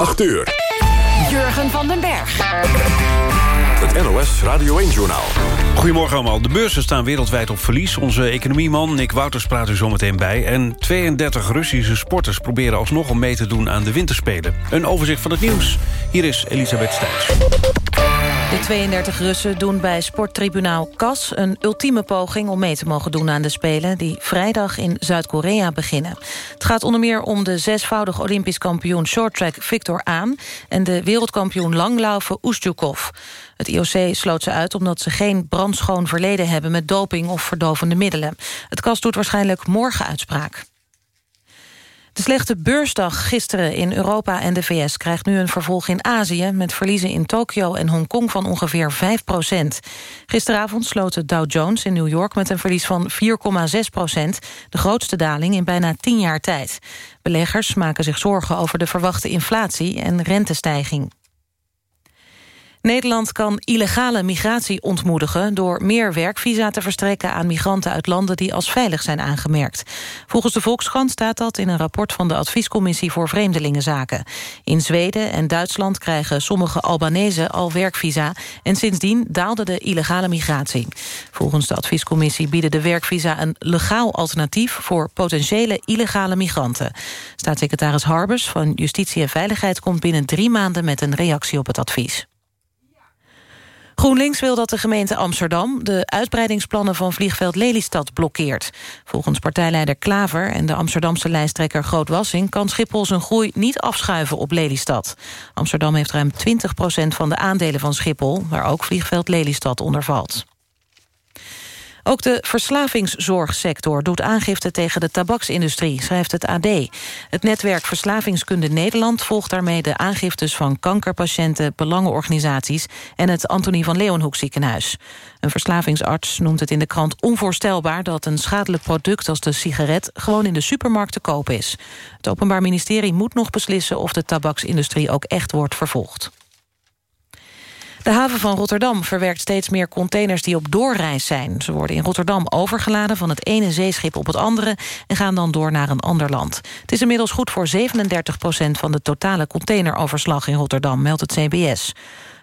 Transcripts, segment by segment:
8 uur. Jurgen van den Berg. Het NOS Radio 1-journaal. Goedemorgen allemaal. De beurzen staan wereldwijd op verlies. Onze economieman Nick Wouters praat u zometeen bij. En 32 Russische sporters proberen alsnog om mee te doen aan de winterspelen. Een overzicht van het nieuws. Hier is Elisabeth Stijns. De 32 Russen doen bij sporttribunaal CAS een ultieme poging... om mee te mogen doen aan de Spelen die vrijdag in Zuid-Korea beginnen. Het gaat onder meer om de zesvoudig Olympisch kampioen shorttrack Victor Aan... en de wereldkampioen langlaufen Ustjukov. Het IOC sloot ze uit omdat ze geen brandschoon verleden hebben... met doping of verdovende middelen. Het CAS doet waarschijnlijk morgen uitspraak. De slechte beursdag gisteren in Europa en de VS krijgt nu een vervolg in Azië... met verliezen in Tokio en Hongkong van ongeveer 5 procent. Gisteravond sloot de Dow Jones in New York met een verlies van 4,6 procent... de grootste daling in bijna 10 jaar tijd. Beleggers maken zich zorgen over de verwachte inflatie en rentestijging. Nederland kan illegale migratie ontmoedigen... door meer werkvisa te verstrekken aan migranten uit landen... die als veilig zijn aangemerkt. Volgens de Volkskrant staat dat in een rapport... van de Adviescommissie voor Vreemdelingenzaken. In Zweden en Duitsland krijgen sommige Albanese al werkvisa... en sindsdien daalde de illegale migratie. Volgens de Adviescommissie bieden de werkvisa... een legaal alternatief voor potentiële illegale migranten. Staatssecretaris Harbers van Justitie en Veiligheid... komt binnen drie maanden met een reactie op het advies. GroenLinks wil dat de gemeente Amsterdam... de uitbreidingsplannen van vliegveld Lelystad blokkeert. Volgens partijleider Klaver en de Amsterdamse lijsttrekker Groot Wassing... kan Schiphol zijn groei niet afschuiven op Lelystad. Amsterdam heeft ruim 20% van de aandelen van Schiphol... waar ook vliegveld Lelystad onder valt. Ook de verslavingszorgsector doet aangifte tegen de tabaksindustrie, schrijft het AD. Het netwerk Verslavingskunde Nederland volgt daarmee de aangiftes van kankerpatiënten, belangenorganisaties en het Antonie van Leeuwenhoek ziekenhuis. Een verslavingsarts noemt het in de krant onvoorstelbaar dat een schadelijk product als de sigaret gewoon in de supermarkt te koop is. Het Openbaar Ministerie moet nog beslissen of de tabaksindustrie ook echt wordt vervolgd. De haven van Rotterdam verwerkt steeds meer containers die op doorreis zijn. Ze worden in Rotterdam overgeladen van het ene zeeschip op het andere... en gaan dan door naar een ander land. Het is inmiddels goed voor 37 procent van de totale containeroverslag in Rotterdam, meldt het CBS.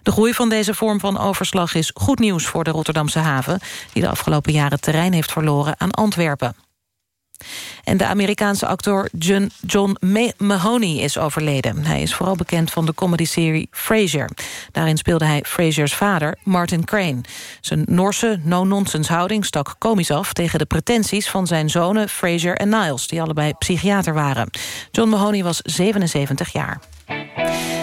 De groei van deze vorm van overslag is goed nieuws voor de Rotterdamse haven... die de afgelopen jaren terrein heeft verloren aan Antwerpen. En de Amerikaanse acteur John, Mahoney is overleden. Hij is vooral bekend van de comedyserie Frasier. Daarin speelde hij Frasier's vader, Martin Crane. Zijn Norse, no-nonsense houding stak komisch af... tegen de pretenties van zijn zonen Frasier en Niles... die allebei psychiater waren. John Mahoney was 77 jaar.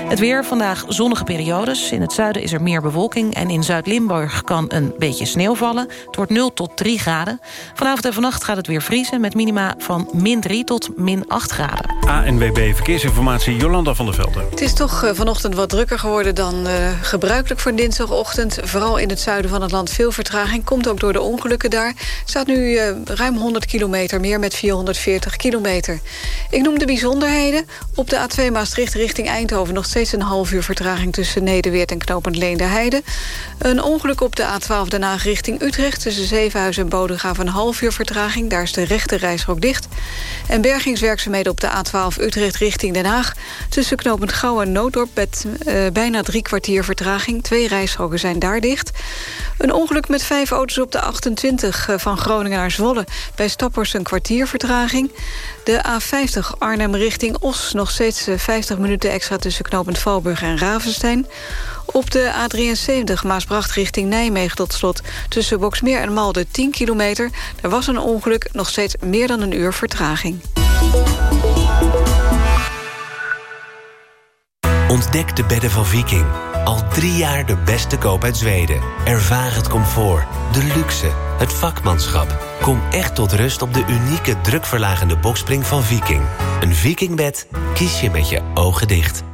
Het weer, vandaag zonnige periodes. In het zuiden is er meer bewolking en in Zuid-Limburg kan een beetje sneeuw vallen. Het wordt 0 tot 3 graden. Vanavond en vannacht gaat het weer vriezen met minima van min 3 tot min 8 graden. ANWB Verkeersinformatie, Jolanda van der Velden. Het is toch uh, vanochtend wat drukker geworden dan uh, gebruikelijk voor dinsdagochtend. Vooral in het zuiden van het land veel vertraging. Komt ook door de ongelukken daar. Er staat nu uh, ruim 100 kilometer meer met 440 kilometer. Ik noem de bijzonderheden. Op de A2 Maastricht richting Eindhoven nog steeds een half uur vertraging tussen Nederweert en Knopend Leende Een ongeluk op de A12 Den Haag richting Utrecht... tussen Zevenhuizen en Bodegraven een half uur vertraging. Daar is de rechte reisrook dicht. En bergingswerkzaamheden op de A12 Utrecht richting Den Haag... tussen Knopend Gouw en Nooddorp met uh, bijna drie kwartier vertraging. Twee reisroken zijn daar dicht. Een ongeluk met vijf auto's op de 28 uh, van Groningen naar Zwolle. Bij Stappers een kwartier vertraging. De A50 Arnhem richting Os. Nog steeds uh, 50 minuten extra tussen Knopend Valburg en Ravenstein. Op de A73 Maasbracht richting Nijmegen tot slot... tussen Boksmeer en Malden 10 kilometer. Er was een ongeluk, nog steeds meer dan een uur vertraging. Ontdek de bedden van Viking. Al drie jaar de beste koop uit Zweden. Ervaar het comfort, de luxe, het vakmanschap. Kom echt tot rust op de unieke drukverlagende bokspring van Viking. Een Vikingbed kies je met je ogen dicht.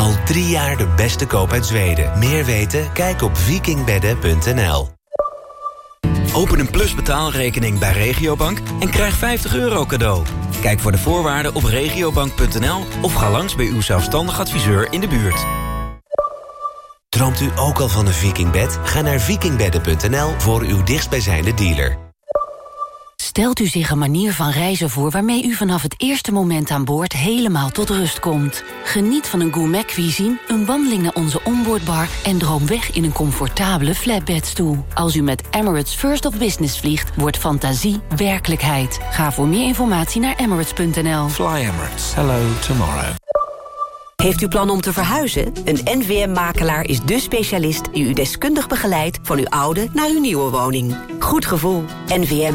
Al drie jaar de beste koop uit Zweden. Meer weten? Kijk op vikingbedden.nl. Open een Plus betaalrekening bij Regiobank en krijg 50 euro cadeau. Kijk voor de voorwaarden op regiobank.nl of ga langs bij uw zelfstandig adviseur in de buurt. Droomt u ook al van een vikingbed? Ga naar vikingbedden.nl voor uw dichtstbijzijnde dealer. Stelt u zich een manier van reizen voor... waarmee u vanaf het eerste moment aan boord helemaal tot rust komt. Geniet van een gourmet cuisine, een wandeling naar onze onboardbar... en droom weg in een comfortabele flatbedstoel. Als u met Emirates First of Business vliegt, wordt fantasie werkelijkheid. Ga voor meer informatie naar emirates.nl. Fly Emirates. Hello tomorrow. Heeft u plan om te verhuizen? Een NVM-makelaar is de specialist die u deskundig begeleidt... van uw oude naar uw nieuwe woning. Goed gevoel. NVM.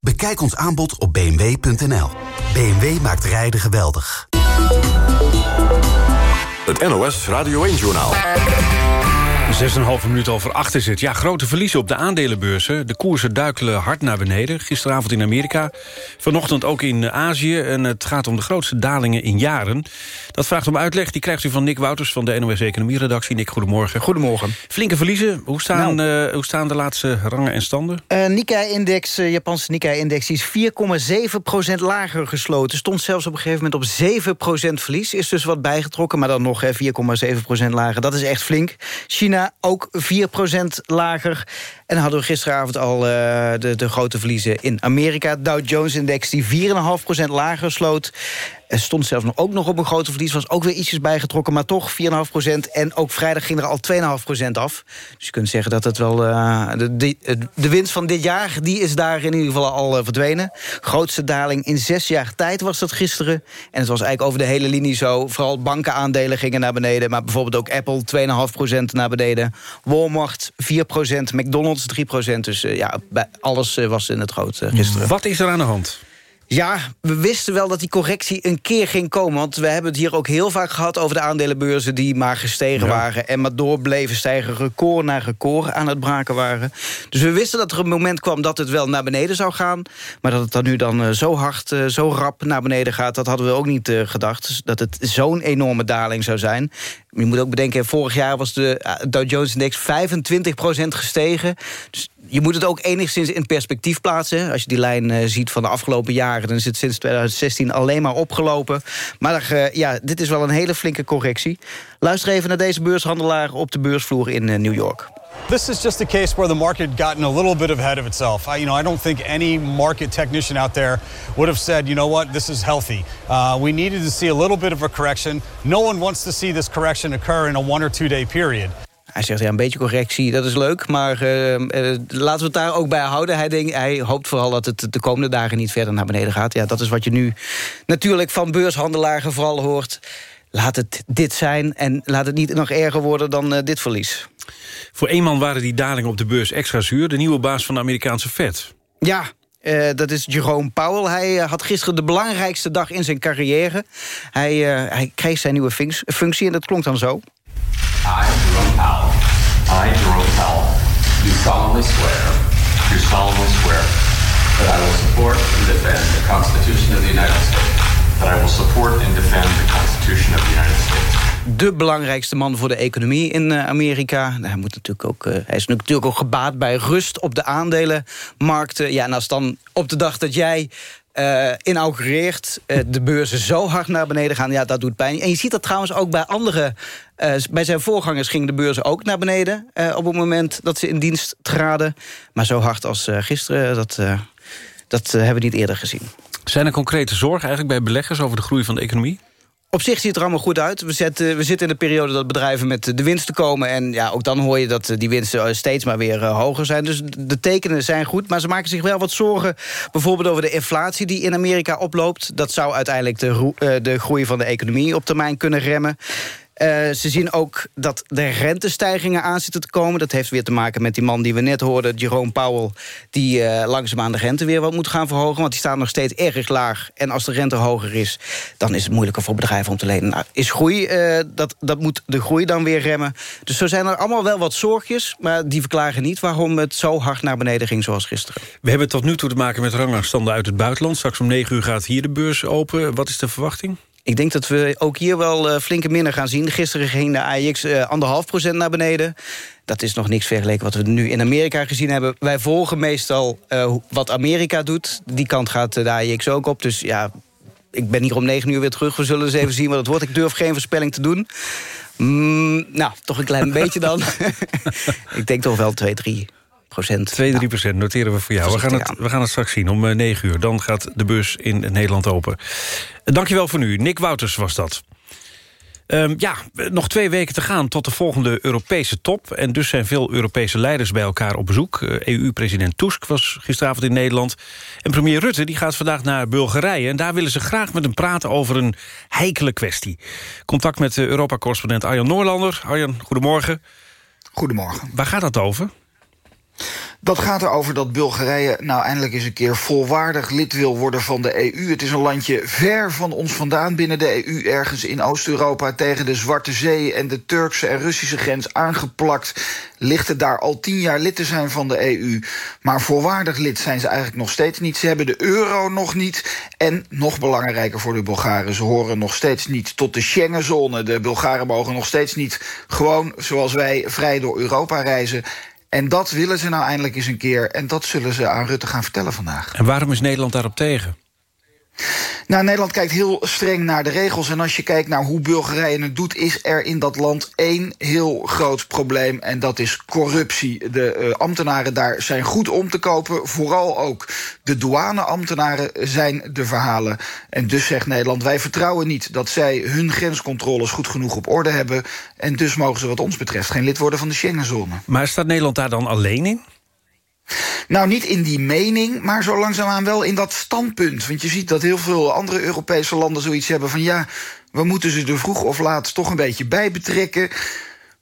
Bekijk ons aanbod op bmw.nl. BMW maakt rijden geweldig. Het NOS Radio 1-journaal. 6,5 minuut over acht is het. Ja, grote verliezen op de aandelenbeurzen. De koersen duikelen hard naar beneden. Gisteravond in Amerika, vanochtend ook in Azië. En het gaat om de grootste dalingen in jaren. Dat vraagt om uitleg. Die krijgt u van Nick Wouters van de NOS Economie-redactie. Nick, goedemorgen. Goedemorgen. Flinke verliezen. Hoe staan, nou. uh, hoe staan de laatste rangen en standen? Uh, Nikkei-index, uh, Japanse Nikkei-index... is 4,7% lager gesloten. Stond zelfs op een gegeven moment op 7% verlies. Is dus wat bijgetrokken, maar dan nog 4,7% lager. Dat is echt flink. China ook 4% lager. En hadden we gisteravond al uh, de, de grote verliezen in Amerika. Dow Jones-index die 4,5% lager sloot. Er stond zelfs nog, ook nog op een grote verlies. Was ook weer ietsjes bijgetrokken, maar toch 4,5% En ook vrijdag ging er al 2,5% af. Dus je kunt zeggen dat het wel... Uh, de, de, winst van dit jaar, die is daar in ieder geval al uh, verdwenen. Grootste daling in zes jaar tijd was dat gisteren. En het was eigenlijk over de hele linie zo. Vooral bankenaandelen gingen naar beneden. Maar bijvoorbeeld ook Apple 2,5% naar beneden. Walmart 4% McDonald's 3% Dus uh, ja, alles was in het groot gisteren. Wat is er aan de hand? Ja, we wisten wel dat die correctie een keer ging komen. Want we hebben het hier ook heel vaak gehad over de aandelenbeurzen... die maar gestegen waren en maar door bleven stijgen. Record na record aan het braken waren. Dus we wisten dat er een moment kwam dat het wel naar beneden zou gaan. Maar dat het dan nu dan zo hard, zo rap naar beneden gaat... dat hadden we ook niet gedacht. Dus dat het zo'n enorme daling zou zijn. Je moet ook bedenken, vorig jaar was de Dow Jones-index 25% gestegen. Dus je moet het ook enigszins in perspectief plaatsen. Als je die lijn uh, ziet van de afgelopen jaren... dan is het sinds 2016 alleen maar opgelopen. Maar uh, ja, dit is wel een hele flinke correctie. Luister even naar deze beurshandelaar op de beursvloer in uh, New York. This is just a case where the market gotten a little bit ahead of itself. I, you know, I don't think any market technician out there would have said, you know what, this is healthy. Uh, we needed to see a little bit of a correction. No one wants to see this correction occur in a one or two day period. Hij zegt, ja, een beetje correctie, dat is leuk. Maar uh, uh, laten we het daar ook bij houden. Hij, denkt, hij hoopt vooral dat het de komende dagen niet verder naar beneden gaat. Ja, dat is wat je nu natuurlijk van beurshandelaren vooral hoort. Laat het dit zijn en laat het niet nog erger worden dan uh, dit verlies. Voor één man waren die dalingen op de beurs extra zuur. De nieuwe baas van de Amerikaanse Fed. Ja, uh, dat is Jerome Powell. Hij uh, had gisteren de belangrijkste dag in zijn carrière. Hij, uh, hij kreeg zijn nieuwe functie en dat klonk dan zo. I, Jerome Powell. I, Jerome Powell. Do solemnly swear. Do solemnly swear that I will support and defend the Constitution of the United States. That I will support and defend the Constitution of the United States. De belangrijkste man voor de economie in Amerika. Nou, hij, moet natuurlijk ook, uh, hij is natuurlijk ook gebaat bij rust op de aandelenmarkten. Ja, en als dan op de dag dat jij uh, inaugureert... Uh, de beurzen zo hard naar beneden gaan, ja, dat doet pijn. En je ziet dat trouwens ook bij andere... Uh, bij zijn voorgangers gingen de beurzen ook naar beneden... op het moment dat ze in dienst traden. Maar zo hard als gisteren, dat, dat hebben we niet eerder gezien. Zijn er concrete zorgen eigenlijk bij beleggers... over de groei van de economie? Op zich ziet het er allemaal goed uit. We, zetten, we zitten in de periode dat bedrijven met de winsten komen. En ja, ook dan hoor je dat die winsten steeds maar weer hoger zijn. Dus de tekenen zijn goed. Maar ze maken zich wel wat zorgen. Bijvoorbeeld over de inflatie die in Amerika oploopt. Dat zou uiteindelijk de, de groei van de economie op termijn kunnen remmen. Uh, ze zien ook dat de rentestijgingen aan zitten te komen. Dat heeft weer te maken met die man die we net hoorden, Jerome Powell... die uh, langzaamaan de rente weer wat moet gaan verhogen. Want die staat nog steeds erg laag. En als de rente hoger is, dan is het moeilijker voor bedrijven om te lenen. Nou, is groei, uh, dat, dat moet de groei dan weer remmen. Dus zo zijn er allemaal wel wat zorgjes... maar die verklaren niet waarom het zo hard naar beneden ging zoals gisteren. We hebben tot nu toe te maken met rangafstanden uit het buitenland. Straks om 9 uur gaat hier de beurs open. Wat is de verwachting? Ik denk dat we ook hier wel uh, flinke minder gaan zien. Gisteren ging de AIX uh, anderhalf procent naar beneden. Dat is nog niks vergeleken wat we nu in Amerika gezien hebben. Wij volgen meestal uh, wat Amerika doet. Die kant gaat de AIX ook op. Dus ja, ik ben hier om negen uur weer terug. We zullen eens even zien wat het wordt. Ik durf geen voorspelling te doen. Mm, nou, toch een klein beetje dan. ik denk toch wel 2, 3 procent. 2, 3 procent noteren we voor jou. We gaan, het, we gaan het straks zien om 9 uur. Dan gaat de beurs in Nederland open. Dankjewel voor nu. Nick Wouters was dat. Um, ja, nog twee weken te gaan tot de volgende Europese top. En dus zijn veel Europese leiders bij elkaar op bezoek. EU-president Tusk was gisteravond in Nederland. En premier Rutte die gaat vandaag naar Bulgarije. En daar willen ze graag met hem praten over een heikele kwestie. Contact met Europa-correspondent Arjan Noorlander. Arjan, goedemorgen. Goedemorgen. Waar gaat dat over? Dat gaat erover dat Bulgarije nou eindelijk eens een keer volwaardig lid wil worden van de EU. Het is een landje ver van ons vandaan binnen de EU, ergens in Oost-Europa tegen de Zwarte Zee en de Turkse en Russische grens aangeplakt. Ligt het daar al tien jaar lid te zijn van de EU. Maar volwaardig lid zijn ze eigenlijk nog steeds niet. Ze hebben de euro nog niet. En nog belangrijker voor de Bulgaren, ze horen nog steeds niet tot de Schengenzone. De Bulgaren mogen nog steeds niet gewoon zoals wij vrij door Europa reizen. En dat willen ze nou eindelijk eens een keer. En dat zullen ze aan Rutte gaan vertellen vandaag. En waarom is Nederland daarop tegen? Nou, Nederland kijkt heel streng naar de regels. En als je kijkt naar hoe Bulgarije het doet... is er in dat land één heel groot probleem. En dat is corruptie. De uh, ambtenaren daar zijn goed om te kopen. Vooral ook de douaneambtenaren zijn de verhalen. En dus zegt Nederland, wij vertrouwen niet... dat zij hun grenscontroles goed genoeg op orde hebben. En dus mogen ze wat ons betreft geen lid worden van de Schengenzone. Maar staat Nederland daar dan alleen in? Nou, niet in die mening, maar zo langzaamaan wel in dat standpunt. Want je ziet dat heel veel andere Europese landen zoiets hebben van... ja, we moeten ze er vroeg of laat toch een beetje bij betrekken.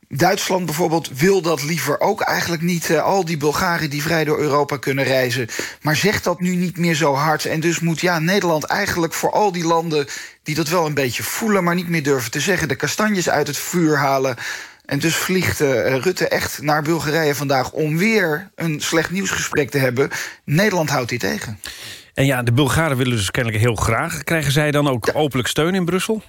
Duitsland bijvoorbeeld wil dat liever ook eigenlijk niet. Uh, al die Bulgaren die vrij door Europa kunnen reizen. Maar zegt dat nu niet meer zo hard. En dus moet ja, Nederland eigenlijk voor al die landen... die dat wel een beetje voelen, maar niet meer durven te zeggen... de kastanjes uit het vuur halen... En dus vliegt uh, Rutte echt naar Bulgarije vandaag... om weer een slecht nieuwsgesprek te hebben. Nederland houdt die tegen. En ja, de Bulgaren willen dus kennelijk heel graag. Krijgen zij dan ook openlijk steun in Brussel?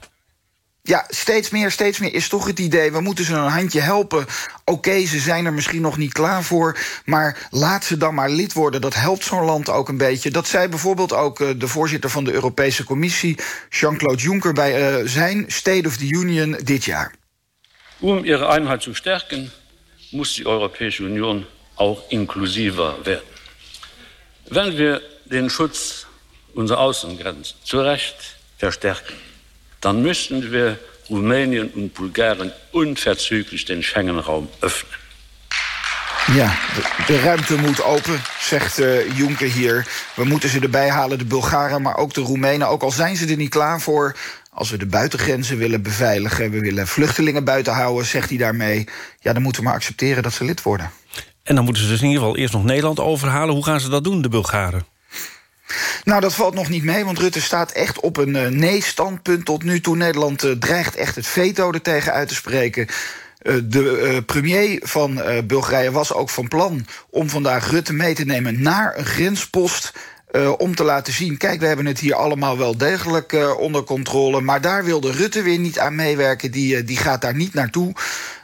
Ja, steeds meer, steeds meer is toch het idee... we moeten ze een handje helpen. Oké, ze zijn er misschien nog niet klaar voor... maar laat ze dan maar lid worden. Dat helpt zo'n land ook een beetje. Dat zei bijvoorbeeld ook uh, de voorzitter van de Europese Commissie... Jean-Claude Juncker bij uh, zijn State of the Union dit jaar. Um ihre Einheit zu stärken, muss die Europäische Union auch inklusiver werden. Wenn wir den Schutz unserer Außengrenzen zu Recht verstärken, dann müssen wir Rumänien und Bulgarien unverzüglich den Schengen-Raum öffnen. Ja, de ruimte moet open, zegt uh, Juncker hier. We moeten ze erbij halen, de Bulgaren, maar ook de Roemenen. Ook al zijn ze er niet klaar voor. Als we de buitengrenzen willen beveiligen... we willen vluchtelingen buiten houden, zegt hij daarmee... ja, dan moeten we maar accepteren dat ze lid worden. En dan moeten ze dus in ieder geval eerst nog Nederland overhalen. Hoe gaan ze dat doen, de Bulgaren? Nou, dat valt nog niet mee, want Rutte staat echt op een uh, nee-standpunt tot nu toe. Nederland uh, dreigt echt het veto er tegen uit te spreken. Uh, de premier van Bulgarije was ook van plan om vandaag Rutte mee te nemen naar een grenspost uh, om te laten zien... kijk, we hebben het hier allemaal wel degelijk uh, onder controle... maar daar wilde Rutte weer niet aan meewerken. Die, uh, die gaat daar niet naartoe.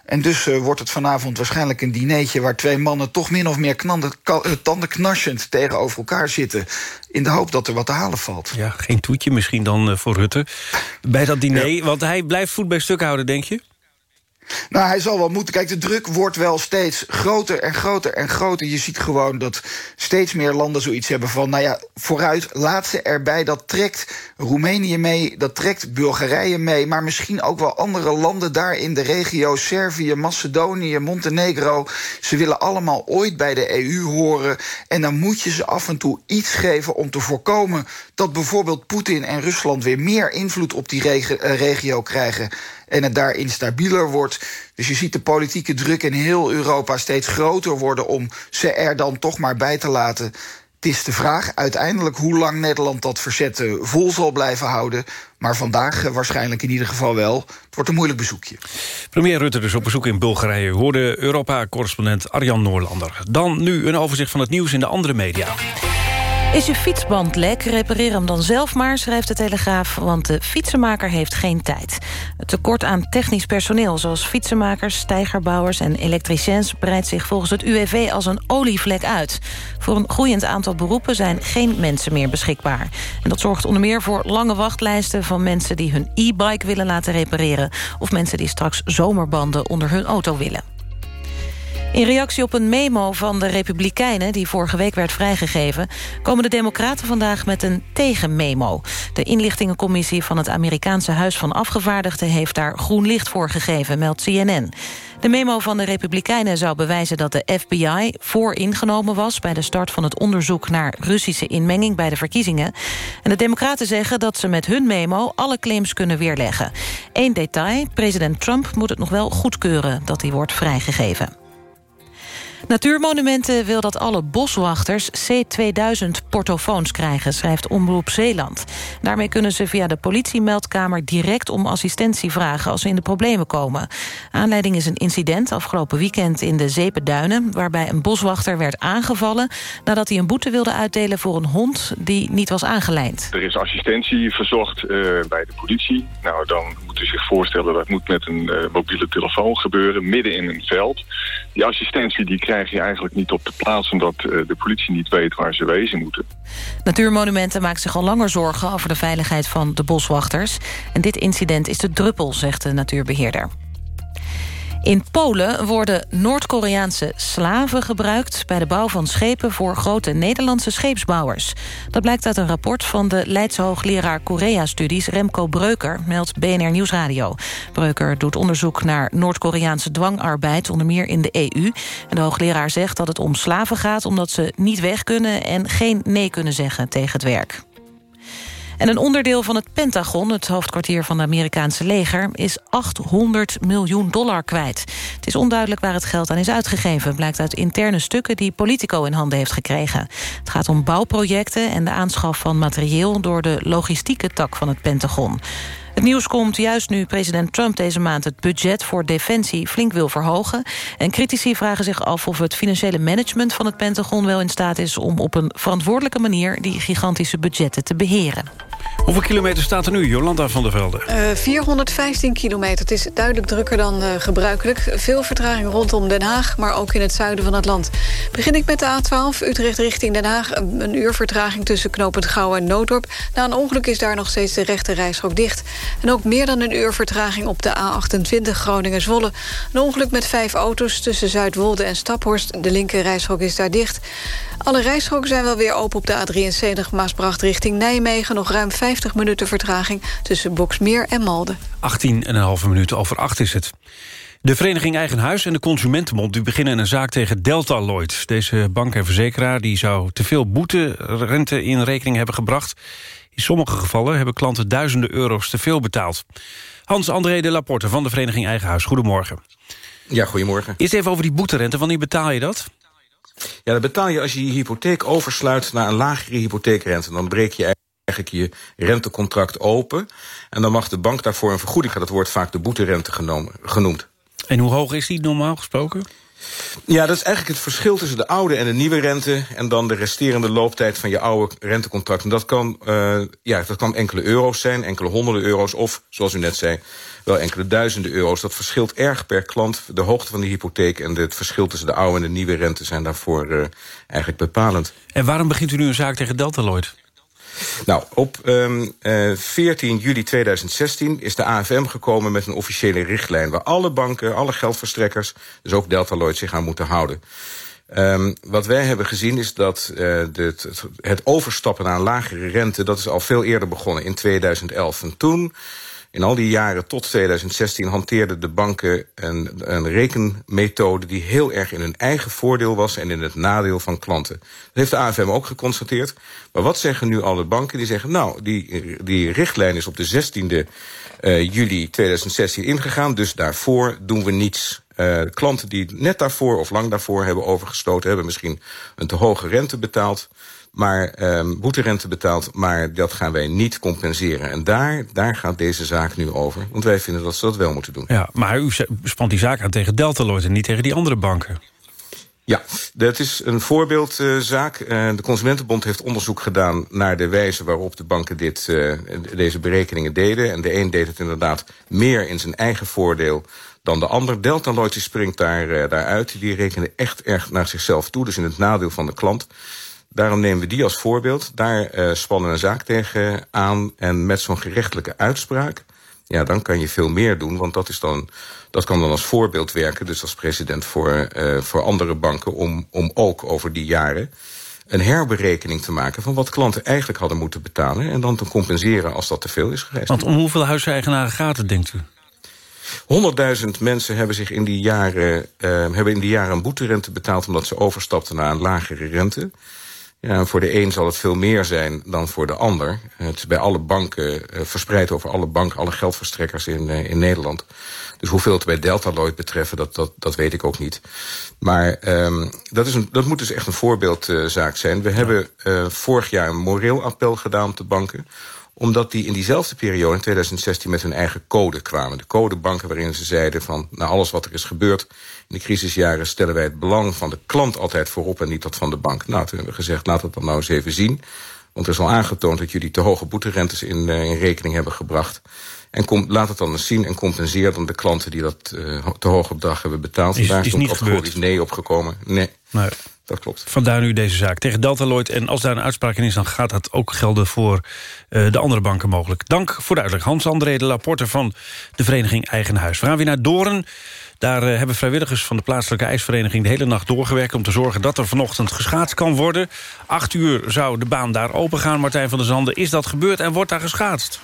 En dus wordt het vanavond waarschijnlijk een dineetje... waar twee mannen toch min of meer tandenknarsend tegenover elkaar zitten... in de hoop dat er wat te halen valt. Ja, geen toetje misschien dan voor Rutte bij dat diner. Ja. Want hij blijft voet bij stuk houden, denk je? Nou, hij zal wel moeten. Kijk, de druk wordt wel steeds groter en groter en groter. Je ziet gewoon dat steeds meer landen zoiets hebben van... nou ja, vooruit, laat ze erbij. Dat trekt Roemenië mee, dat trekt Bulgarije mee... maar misschien ook wel andere landen daar in de regio... Servië, Macedonië, Montenegro. Ze willen allemaal ooit bij de EU horen. En dan moet je ze af en toe iets geven om te voorkomen... dat bijvoorbeeld Poetin en Rusland weer meer invloed op die eh, regio krijgen en het daar instabieler wordt. Dus je ziet de politieke druk in heel Europa steeds groter worden... om ze er dan toch maar bij te laten. Het is de vraag uiteindelijk hoe lang Nederland dat verzet vol zal blijven houden. Maar vandaag eh, waarschijnlijk in ieder geval wel. Het wordt een moeilijk bezoekje. Premier Rutte dus op bezoek in Bulgarije... hoorde Europa-correspondent Arjan Noorlander. Dan nu een overzicht van het nieuws in de andere media. Is je fietsband lek? Repareer hem dan zelf maar, schrijft de Telegraaf... want de fietsenmaker heeft geen tijd. Het tekort aan technisch personeel, zoals fietsenmakers... stijgerbouwers en elektriciens... breidt zich volgens het UWV als een olievlek uit. Voor een groeiend aantal beroepen zijn geen mensen meer beschikbaar. En dat zorgt onder meer voor lange wachtlijsten... van mensen die hun e-bike willen laten repareren... of mensen die straks zomerbanden onder hun auto willen. In reactie op een memo van de Republikeinen... die vorige week werd vrijgegeven... komen de Democraten vandaag met een tegenmemo. De inlichtingencommissie van het Amerikaanse Huis van Afgevaardigden... heeft daar groen licht voor gegeven, meldt CNN. De memo van de Republikeinen zou bewijzen dat de FBI vooringenomen was... bij de start van het onderzoek naar Russische inmenging bij de verkiezingen. En de Democraten zeggen dat ze met hun memo alle claims kunnen weerleggen. Eén detail, president Trump moet het nog wel goedkeuren dat hij wordt vrijgegeven. Natuurmonumenten wil dat alle boswachters C2000 portofoons krijgen, schrijft Omroep Zeeland. Daarmee kunnen ze via de politiemeldkamer direct om assistentie vragen als ze in de problemen komen. Aanleiding is een incident afgelopen weekend in de Zeependuinen, waarbij een boswachter werd aangevallen nadat hij een boete wilde uitdelen voor een hond die niet was aangelijnd. Er is assistentie verzocht uh, bij de politie. Nou, dan moet u zich voorstellen dat moet met een uh, mobiele telefoon gebeuren, midden in een veld. Die assistentie die krijg je eigenlijk niet op de plaats... omdat eh, de politie niet weet waar ze wezen moeten. Natuurmonumenten maakt zich al langer zorgen over de veiligheid van de boswachters. En dit incident is de druppel, zegt de natuurbeheerder. In Polen worden Noord-Koreaanse slaven gebruikt... bij de bouw van schepen voor grote Nederlandse scheepsbouwers. Dat blijkt uit een rapport van de Leidse hoogleraar Korea-studies... Remco Breuker, meldt BNR Nieuwsradio. Breuker doet onderzoek naar Noord-Koreaanse dwangarbeid... onder meer in de EU. En de hoogleraar zegt dat het om slaven gaat... omdat ze niet weg kunnen en geen nee kunnen zeggen tegen het werk. En een onderdeel van het Pentagon, het hoofdkwartier van het Amerikaanse leger... is 800 miljoen dollar kwijt. Het is onduidelijk waar het geld aan is uitgegeven... blijkt uit interne stukken die Politico in handen heeft gekregen. Het gaat om bouwprojecten en de aanschaf van materieel... door de logistieke tak van het Pentagon. Het nieuws komt juist nu president Trump deze maand het budget voor defensie flink wil verhogen. En critici vragen zich af of het financiële management van het Pentagon wel in staat is om op een verantwoordelijke manier die gigantische budgetten te beheren. Hoeveel kilometer staat er nu, Jolanda van der Velde? Uh, 415 kilometer. Het is duidelijk drukker dan uh, gebruikelijk. Veel vertraging rondom Den Haag, maar ook in het zuiden van het land. Begin ik met de A12, Utrecht richting Den Haag. Een uur vertraging tussen Knopend Gouwen en Nooddorp. Na een ongeluk is daar nog steeds de rechte reisrook dicht. En ook meer dan een uur vertraging op de A28 Groningen-Zwolle. Een ongeluk met vijf auto's tussen Zuidwolde en Staphorst. De linker reisrook is daar dicht. Alle rijstroken zijn wel weer open op de A73 Maasbracht richting Nijmegen. Nog ruim 50 minuten vertraging tussen Boksmeer en Malden. 18,5 minuten over 8 is het. De Vereniging Eigen Huis en de Consumentenbond die beginnen een zaak tegen Delta Lloyd. Deze bank en verzekeraar die zou te veel boeterente in rekening hebben gebracht. In sommige gevallen hebben klanten duizenden euro's te veel betaald. Hans-André de Laporte van de Vereniging Eigen Huis, goedemorgen. Ja, goedemorgen. Eerst even over die boeterente, wanneer betaal je dat? Ja, dat betaal je als je je hypotheek oversluit naar een lagere hypotheekrente. Dan breek je eigenlijk je rentecontract open. En dan mag de bank daarvoor een vergoeding Dat wordt vaak de boeterente genoemd. En hoe hoog is die normaal gesproken? Ja, dat is eigenlijk het verschil tussen de oude en de nieuwe rente... en dan de resterende looptijd van je oude rentecontract. En dat kan, uh, ja, dat kan enkele euro's zijn, enkele honderden euro's... of, zoals u net zei, wel enkele duizenden euro's. Dat verschilt erg per klant. De hoogte van de hypotheek en het verschil tussen de oude en de nieuwe rente... zijn daarvoor uh, eigenlijk bepalend. En waarom begint u nu een zaak tegen Delta Lloyd? Nou, op um, uh, 14 juli 2016 is de AFM gekomen met een officiële richtlijn... waar alle banken, alle geldverstrekkers, dus ook Delta Lloyd, zich aan moeten houden. Um, wat wij hebben gezien is dat de, het, het overstappen naar een lagere rente... dat is al veel eerder begonnen, in 2011. En toen in al die jaren tot 2016 hanteerden de banken een, een rekenmethode... die heel erg in hun eigen voordeel was en in het nadeel van klanten. Dat heeft de AFM ook geconstateerd. Maar wat zeggen nu alle banken? Die zeggen, nou, die, die richtlijn is op de 16e uh, juli 2016 ingegaan... dus daarvoor doen we niets. Uh, klanten die net daarvoor of lang daarvoor hebben overgestoten... hebben misschien een te hoge rente betaald maar um, boeterente betaald, maar dat gaan wij niet compenseren. En daar, daar gaat deze zaak nu over. Want wij vinden dat ze dat wel moeten doen. Ja, maar u spant die zaak aan tegen Delta Lloyd en niet tegen die andere banken. Ja, dat is een voorbeeldzaak. Uh, de Consumentenbond heeft onderzoek gedaan naar de wijze waarop de banken dit, uh, deze berekeningen deden. En de een deed het inderdaad meer in zijn eigen voordeel dan de ander. Delta Lloyd springt daar, daaruit. Die rekenen echt erg naar zichzelf toe, dus in het nadeel van de klant. Daarom nemen we die als voorbeeld. Daar uh, spannen we een zaak tegen aan. En met zo'n gerechtelijke uitspraak... ja, dan kan je veel meer doen. Want dat, is dan, dat kan dan als voorbeeld werken. Dus als president voor, uh, voor andere banken... Om, om ook over die jaren een herberekening te maken... van wat klanten eigenlijk hadden moeten betalen... en dan te compenseren als dat te veel is geweest. Want om hoeveel huiseigenaren gaat het, denkt u? 100.000 mensen hebben zich in die jaren, uh, hebben in die jaren een boeterente betaald... omdat ze overstapten naar een lagere rente. Ja, voor de een zal het veel meer zijn dan voor de ander. Het is bij alle banken, uh, verspreid over alle banken, alle geldverstrekkers in, uh, in Nederland. Dus hoeveel het bij Delta Lloyd betreffen, dat, dat, dat weet ik ook niet. Maar um, dat, is een, dat moet dus echt een voorbeeldzaak uh, zijn. We ja. hebben vorig jaar een moreel appel gedaan op de banken omdat die in diezelfde periode, in 2016, met hun eigen code kwamen. De codebanken waarin ze zeiden van... na alles wat er is gebeurd in de crisisjaren... stellen wij het belang van de klant altijd voorop en niet dat van de bank. Nou, toen hebben we gezegd, laat het dan nou eens even zien. Want er is al aangetoond dat jullie te hoge boeterentes in, uh, in rekening hebben gebracht. En kom, laat het dan eens zien en compenseer dan de klanten... die dat uh, te hoge bedrag hebben betaald. Is, daar is niet gebeurd? nee opgekomen. Nee. nee. Dat. Vandaar nu deze zaak tegen Delta Lloyd. En als daar een uitspraak in is, dan gaat dat ook gelden voor uh, de andere banken mogelijk. Dank voor de uitleg. Hans-André de Laporte van de vereniging Eigen Huis. We gaan weer naar Doorn. Daar uh, hebben vrijwilligers van de plaatselijke ijsvereniging... de hele nacht doorgewerkt om te zorgen dat er vanochtend geschaatst kan worden. Acht uur zou de baan daar open gaan, Martijn van der Zanden. Is dat gebeurd en wordt daar geschaatst?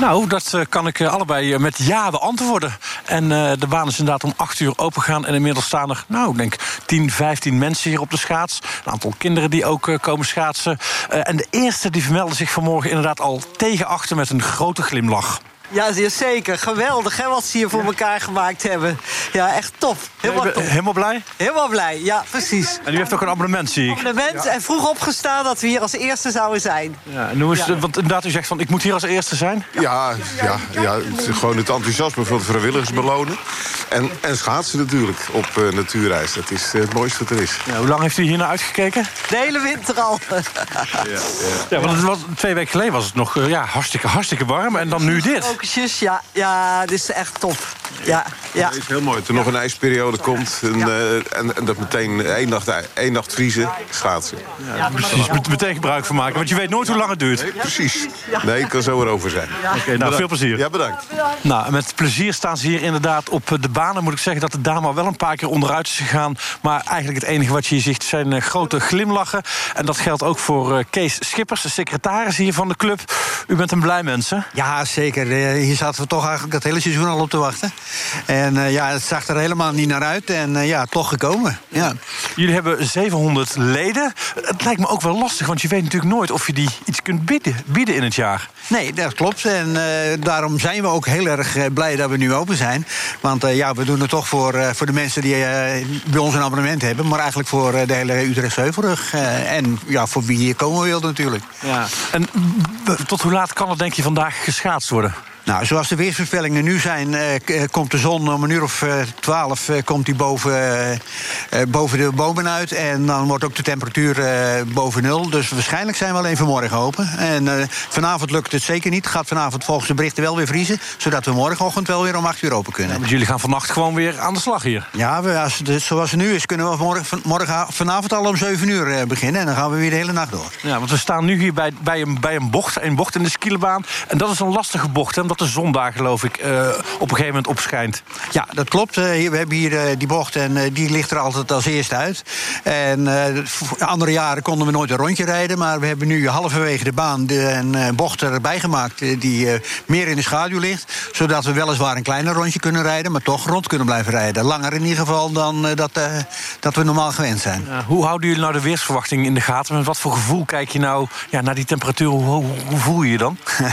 Nou, dat uh, kan ik uh, allebei uh, met ja beantwoorden. En de baan is inderdaad om 8 uur opengaan. En inmiddels staan er, nou, ik denk 10, 15 mensen hier op de schaats. Een aantal kinderen die ook komen schaatsen. en de eerste die vermeldde zich vanmorgen inderdaad al tegen achter met een grote glimlach. Ja, zeker. Geweldig hè, wat ze hier voor elkaar gemaakt hebben. Ja, echt tof. Helemaal, top. Helemaal blij? Helemaal blij, ja, precies. En u heeft ook een abonnement, zie ik. Abonnement ja. en vroeg opgestaan dat we hier als eerste zouden zijn. Ja, en hoe is ja. Want inderdaad, u zegt van, ik moet hier als eerste zijn? Ja, ja, ja het gewoon het enthousiasme van de vrijwilligers belonen. En, en schaatsen natuurlijk op uh, natuurreis. Dat is uh, het mooiste wat er is. Ja, hoe lang heeft u hier naar uitgekeken? De hele winter al. ja, ja. ja, want het was, twee weken geleden was het nog uh, ja, hartstikke, hartstikke warm. En dan nu dit. Ja, ja, dit is echt top. Ja, ja. Het is heel mooi. Dat er nog een ijsperiode komt en, ja. uh, en, en, dat meteen één nacht, één nacht vriezen, schaatsen. Ja, precies, meteen gebruik van maken, want je weet nooit hoe lang het duurt. Nee, precies. Nee, ik kan zo erover zijn. Oké, okay, nou, veel plezier. Ja, bedankt. Nou, met plezier staan ze hier inderdaad op de banen. Moet ik zeggen dat de dame al wel een paar keer onderuit is gegaan. Maar eigenlijk het enige wat je hier ziet zijn uh, grote glimlachen. En dat geldt ook voor Kees Schippers, de secretaris hier van de club. U bent een blij mens, hè? Ja, zeker. Hier zaten we toch eigenlijk het hele seizoen al op te wachten. En uh, ja, het zag er helemaal niet naar uit. En uh, ja, toch gekomen. Ja. Jullie hebben 700 leden. Het lijkt me ook wel lastig, want je weet natuurlijk nooit... of je die iets kunt bieden, bieden in het jaar. Nee, dat klopt. En uh, daarom zijn we ook heel erg blij dat we nu open zijn. Want ja, we doen het toch voor, voor de mensen die bij ons een abonnement hebben... maar eigenlijk voor de hele Utrecht Heuvelrug. en ja, voor wie hier komen wil natuurlijk. Ja. En tot hoe laat kan het, denk je, vandaag geschaatst worden? Nou, zoals de weersvoorspellingen nu zijn, eh, eh, komt de zon om een uur of eh, twaalf eh, komt die boven, eh, boven de bomen uit. En dan wordt ook de temperatuur boven nul. Dus waarschijnlijk zijn we alleen vanmorgen open. En vanavond lukt het zeker niet. Gaat vanavond volgens de berichten wel weer vriezen. Zodat we morgenochtend wel weer om acht uur open kunnen. Want jullie gaan vannacht gewoon weer aan de slag hier. Ja, we, als het, zoals het nu is, kunnen we morgen, van- morgen, vanavond al om 7 uur beginnen. En dan gaan we weer de hele nacht door. Ja, want we staan nu hier bij, bij, een, bij een bocht, een bocht in de skielenbaan. En dat is een lastige bocht, hè, omdat de zon daar, geloof ik, eh, op een gegeven moment opschijnt. Ja, dat klopt. Eh, we hebben hier eh, die bocht en die ligt er altijd als eerste uit. En andere jaren konden we nooit een rondje rijden... maar we hebben nu halverwege de baan de, een bocht erbij gemaakt... die meer in de schaduw ligt... zodat we weliswaar een kleiner rondje kunnen rijden... maar toch rond kunnen blijven rijden. Langer in ieder geval dan dat, dat we normaal gewend zijn. Hoe houden jullie nou de weersverwachting in de gaten? Met wat voor gevoel kijk je nou ja, naar die temperatuur? Hoe, hoe, voel je je dan?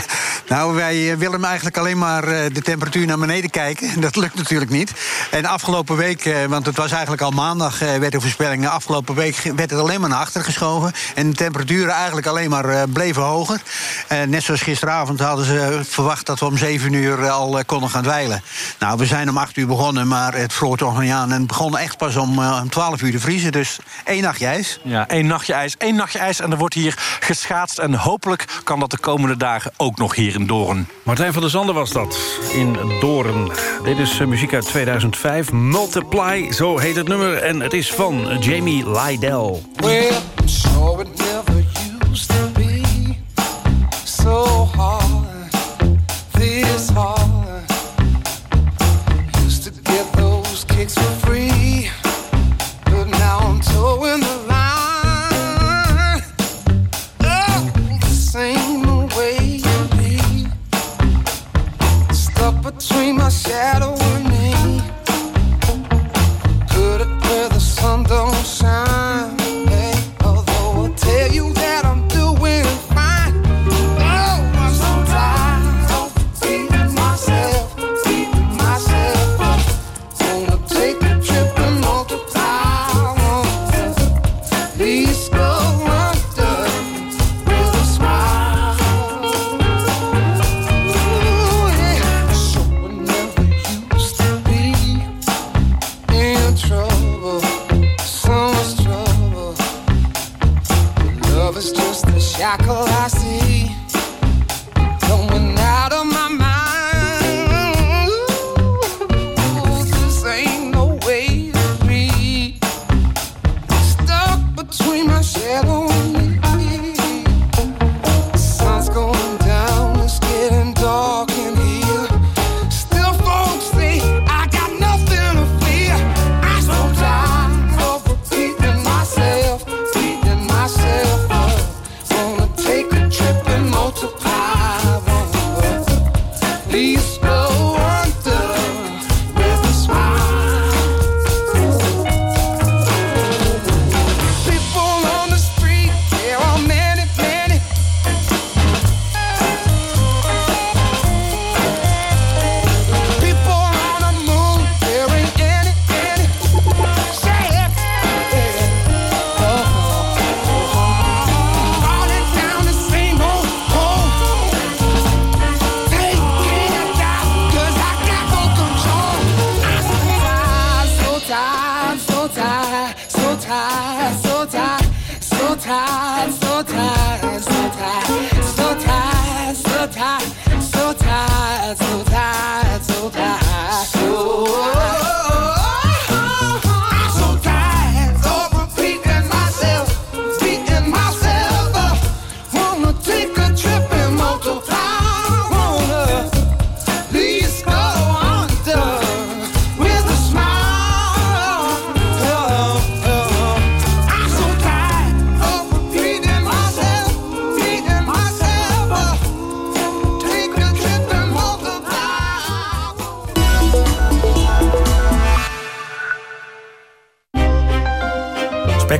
Nou, wij willen eigenlijk alleen maar eh, de temperatuur naar beneden kijken. Dat lukt natuurlijk niet. En afgelopen week, eh, want het was eigenlijk al maandag, eh, werd de voorspelling. Afgelopen week werd het alleen maar naar achter geschoven. En de temperaturen eigenlijk alleen maar eh, bleven hoger. Net zoals gisteravond hadden ze verwacht dat we om 7 uur al konden gaan dweilen. Nou, we zijn om 8 uur begonnen, maar het vroor toch niet aan. En het begon echt pas om, om 12 uur te vriezen. Dus één nachtje ijs. Ja, één nachtje ijs, één nachtje ijs en er wordt hier geschaatst. En hopelijk kan dat de komende dagen ook nog hier in Doorn. Martijn van der Zanden was dat, in Doorn. Dit is eh, muziek uit 2005, Multiply, zo heet het nummer. En het is van Jamie Lydell. Never to be so ain't my shadow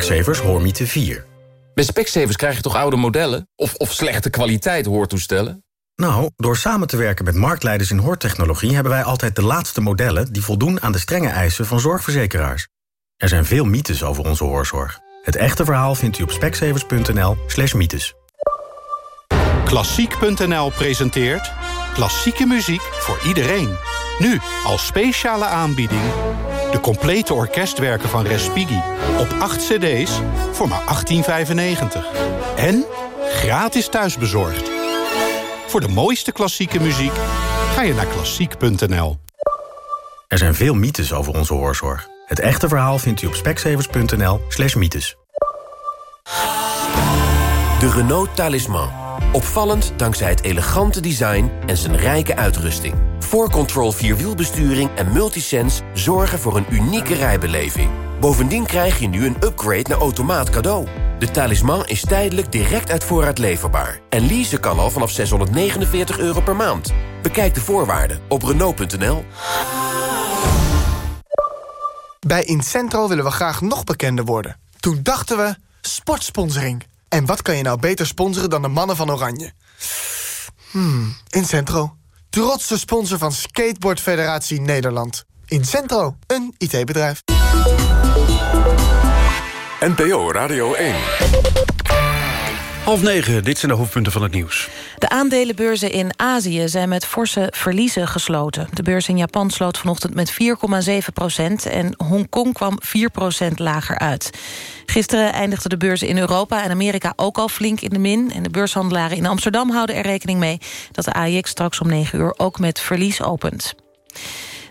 Specsavers Hoormiete 4. Bij Specsavers krijg je toch oude modellen? Of, of slechte kwaliteit hoortoestellen? Nou, door samen te werken met marktleiders in hoortechnologie... hebben wij altijd de laatste modellen... die voldoen aan de strenge eisen van zorgverzekeraars. Er zijn veel mythes over onze hoorzorg. Het echte verhaal vindt u op specsavers.nl slash mythes. Klassiek.nl presenteert... Klassieke muziek voor iedereen. Nu als speciale aanbieding... de complete orkestwerken van Respighi op 8 cd's voor maar 18,95. En gratis thuisbezorgd. Voor de mooiste klassieke muziek ga je naar klassiek.nl. Er zijn veel mythes over onze hoorzorg. Het echte verhaal vindt u op speksevers.nl slash mythes. De Renault Talisman. Opvallend dankzij het elegante design en zijn rijke uitrusting. 4Control Vierwielbesturing en Multisense zorgen voor een unieke rijbeleving. Bovendien krijg je nu een upgrade naar automaat cadeau. De talisman is tijdelijk direct uit voorraad leverbaar. En leasen kan al vanaf 649 euro per maand. Bekijk de voorwaarden op Renault.nl. Bij Incentro willen we graag nog bekender worden. Toen dachten we, sportsponsoring. En wat kan je nou beter sponsoren dan de mannen van Oranje? Hmm, Incentro. Trotse sponsor van Skateboard Federatie Nederland. Incentro, een IT-bedrijf. NPO Radio 1. Half negen, dit zijn de hoofdpunten van het nieuws. De aandelenbeurzen in Azië zijn met forse verliezen gesloten. De beurs in Japan sloot vanochtend met 4,7 procent... en Hongkong kwam 4 procent lager uit. Gisteren eindigden de beurzen in Europa en Amerika ook al flink in de min. En de beurshandelaren in Amsterdam houden er rekening mee... dat de AIX straks om 9 uur ook met verlies opent.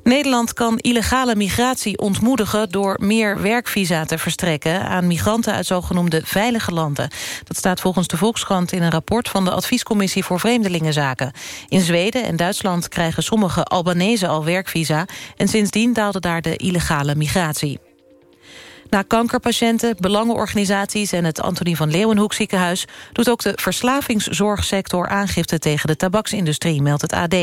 Nederland kan illegale migratie ontmoedigen... door meer werkvisa te verstrekken aan migranten uit zogenoemde veilige landen. Dat staat volgens de Volkskrant in een rapport... van de Adviescommissie voor Vreemdelingenzaken. In Zweden en Duitsland krijgen sommige Albanese al werkvisa... en sindsdien daalde daar de illegale migratie. Na kankerpatiënten, belangenorganisaties en het Antonie van Leeuwenhoek ziekenhuis... doet ook de verslavingszorgsector aangifte tegen de tabaksindustrie, meldt het AD.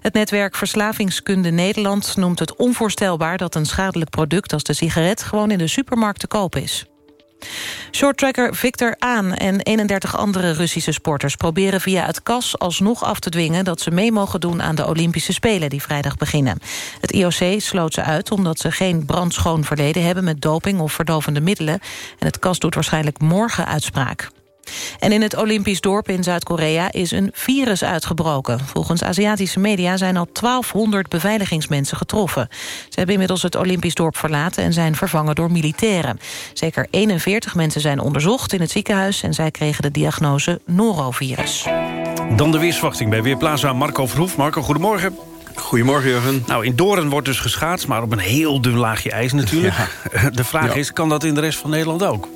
Het netwerk Verslavingskunde Nederland noemt het onvoorstelbaar... dat een schadelijk product als de sigaret gewoon in de supermarkt te koop is. Shorttracker Victor Aan en 31 andere Russische sporters... proberen via het KAS alsnog af te dwingen... dat ze mee mogen doen aan de Olympische Spelen die vrijdag beginnen. Het IOC sloot ze uit omdat ze geen brandschoon verleden hebben... met doping of verdovende middelen. En het KAS doet waarschijnlijk morgen uitspraak. En in het Olympisch dorp in Zuid-Korea is een virus uitgebroken. Volgens Aziatische media zijn al 1200 beveiligingsmensen getroffen. Ze hebben inmiddels het Olympisch dorp verlaten en zijn vervangen door militairen. Zeker 41 mensen zijn onderzocht in het ziekenhuis... en zij kregen de diagnose norovirus. Dan de weersverwachting bij Weerplaza Marco Verhoef. Marco, goedemorgen. Goedemorgen, Jurgen. Nou, in Doorn wordt dus geschaatst, maar op een heel dun laagje ijs natuurlijk. De vraag Ja. is, kan dat in de rest van Nederland ook?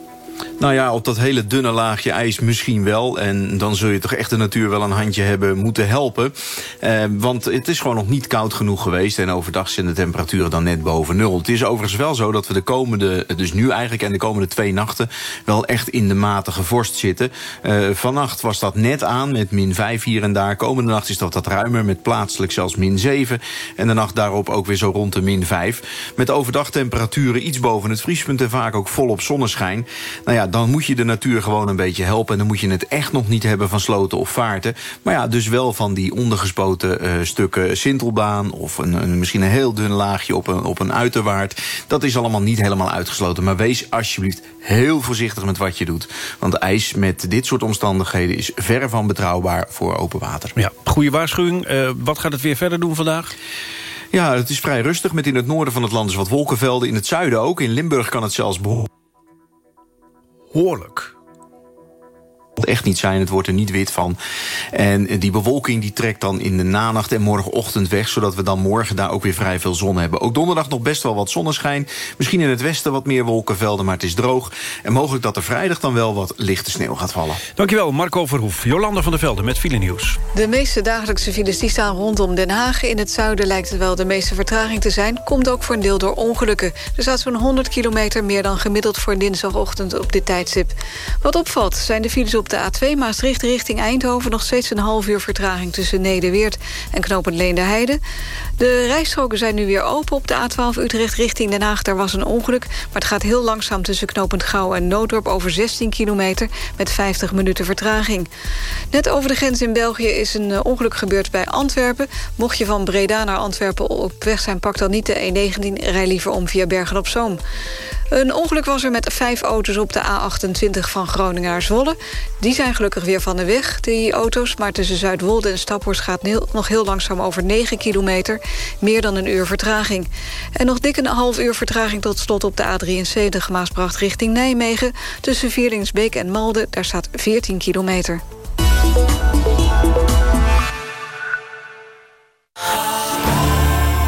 Nou ja, op dat hele dunne laagje ijs misschien wel. En dan zul je toch echt de natuur wel een handje hebben moeten helpen. Eh, want het is gewoon nog niet koud genoeg geweest. En overdag zijn de temperaturen dan net boven nul. Het is overigens wel zo dat we de komende, dus nu eigenlijk en de komende twee nachten... wel echt in de matige vorst zitten. Eh, vannacht was dat net aan met min 5 hier en daar. Komende nacht is dat wat ruimer met plaatselijk zelfs min 7. En de nacht daarop ook weer zo rond de min 5. Met overdag temperaturen iets boven het vriespunt... en vaak ook volop zonneschijn. Nou ja, dan moet je de natuur gewoon een beetje helpen. En dan moet je het echt nog niet hebben van sloten of vaarten. Maar ja, dus wel van die ondergespoten eh, stukken sintelbaan... of een, een, misschien een heel dun laagje op een, op een uiterwaard. Dat is allemaal niet helemaal uitgesloten. Maar wees alsjeblieft heel voorzichtig met wat je doet. Want ijs met dit soort omstandigheden... is verre van betrouwbaar voor open water. Ja, goede waarschuwing. Eh, wat gaat het weer verder doen vandaag? Ja, het is vrij rustig met in het noorden van het land is wat wolkenvelden. In het zuiden ook. In Limburg kan het zelfs behoorlijk Hoorlijk. Echt niet zijn, het wordt er niet wit van. En die bewolking die trekt dan in de nanacht en morgenochtend weg... zodat we dan morgen daar ook weer vrij veel zon hebben. Ook donderdag nog best wel wat zonneschijn. Misschien in het westen wat meer wolkenvelden, maar het is droog. En mogelijk dat er vrijdag dan wel wat lichte sneeuw gaat vallen. Dankjewel, Marco Verhoef. Jolanda van der Velde met file nieuws. De meeste dagelijkse files die staan rondom Den Haag. In het zuiden lijkt het wel de meeste vertraging te zijn. Komt ook voor een deel door ongelukken. Er staat zo'n 100 kilometer meer dan gemiddeld voor dinsdagochtend op dit tijdstip. Wat opvalt zijn de files op de A2 Maastricht richting Eindhoven. Nog steeds een half uur vertraging tussen Nederweert en Knopend Leende De rijstroken zijn nu weer open op de A12 Utrecht richting Den Haag. Daar was een ongeluk, maar het gaat heel langzaam tussen Knopend Gouw en Nooddorp... over 16 kilometer met 50 minuten vertraging. Net over de grens in België is een eh, ongeluk gebeurd bij Antwerpen. Mocht je van Breda naar Antwerpen op weg zijn... pak dan niet de E19, rij liever om via Bergen-op-Zoom. Een ongeluk was er met vijf auto's op de A28 van Groningen naar Zwolle. Die zijn gelukkig weer van de weg, die auto's. Maar tussen Zuidwolde en Staphorst gaat nog heel langzaam over 9 kilometer. Meer dan een uur vertraging. En nog dik een half uur vertraging tot slot op de A73 Maasbracht richting Nijmegen. Tussen Vierlingsbeek en Malden, daar staat 14 kilometer.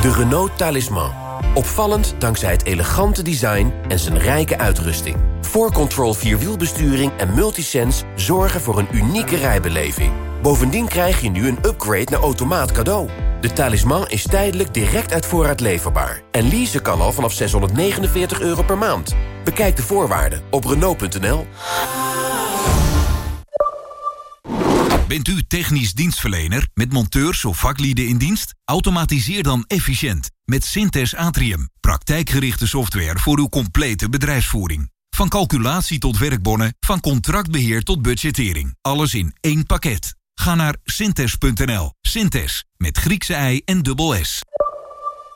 De Renault Talisman. Opvallend dankzij het elegante design en zijn rijke uitrusting. 4Control Vierwielbesturing en Multisense zorgen voor een unieke rijbeleving. Bovendien krijg je nu een upgrade naar automaat cadeau. De Talisman is tijdelijk direct uit voorraad leverbaar. En leasen kan al vanaf 649 euro per maand. Bekijk de voorwaarden op Renault.nl. Bent u technisch dienstverlener met monteurs of vaklieden in dienst? Automatiseer dan efficiënt met Synthes Atrium. Praktijkgerichte software voor uw complete bedrijfsvoering. Van calculatie tot werkbonnen, van contractbeheer tot budgettering. Alles in één pakket. Ga naar synthes.nl. Synthes, met Griekse ei en dubbel S.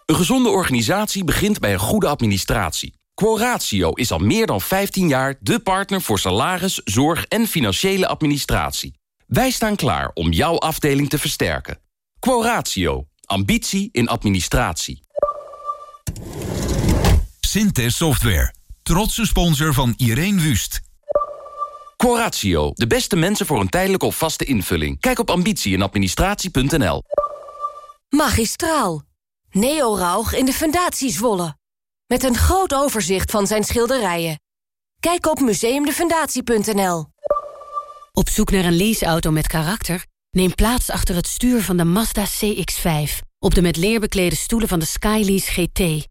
Een gezonde organisatie begint bij een goede administratie. Quoratio is al meer dan 15 jaar de partner voor salaris, zorg en financiële administratie. Wij staan klaar om jouw afdeling te versterken. Quoratio. Ambitie in administratie. Synthes Software. Trotse sponsor van Irene Wust. Quoratio. De beste mensen voor een tijdelijke of vaste invulling. Kijk op ambitie in administratie.nl. Magistraal. Neo Rauch in de Fundatie Zwolle. Met een groot overzicht van zijn schilderijen. Kijk op museumdefundatie.nl. Op zoek naar een leaseauto met karakter? Neem plaats achter het stuur van de Mazda CX-5. Op de met leer beklede stoelen van de Skylease GT.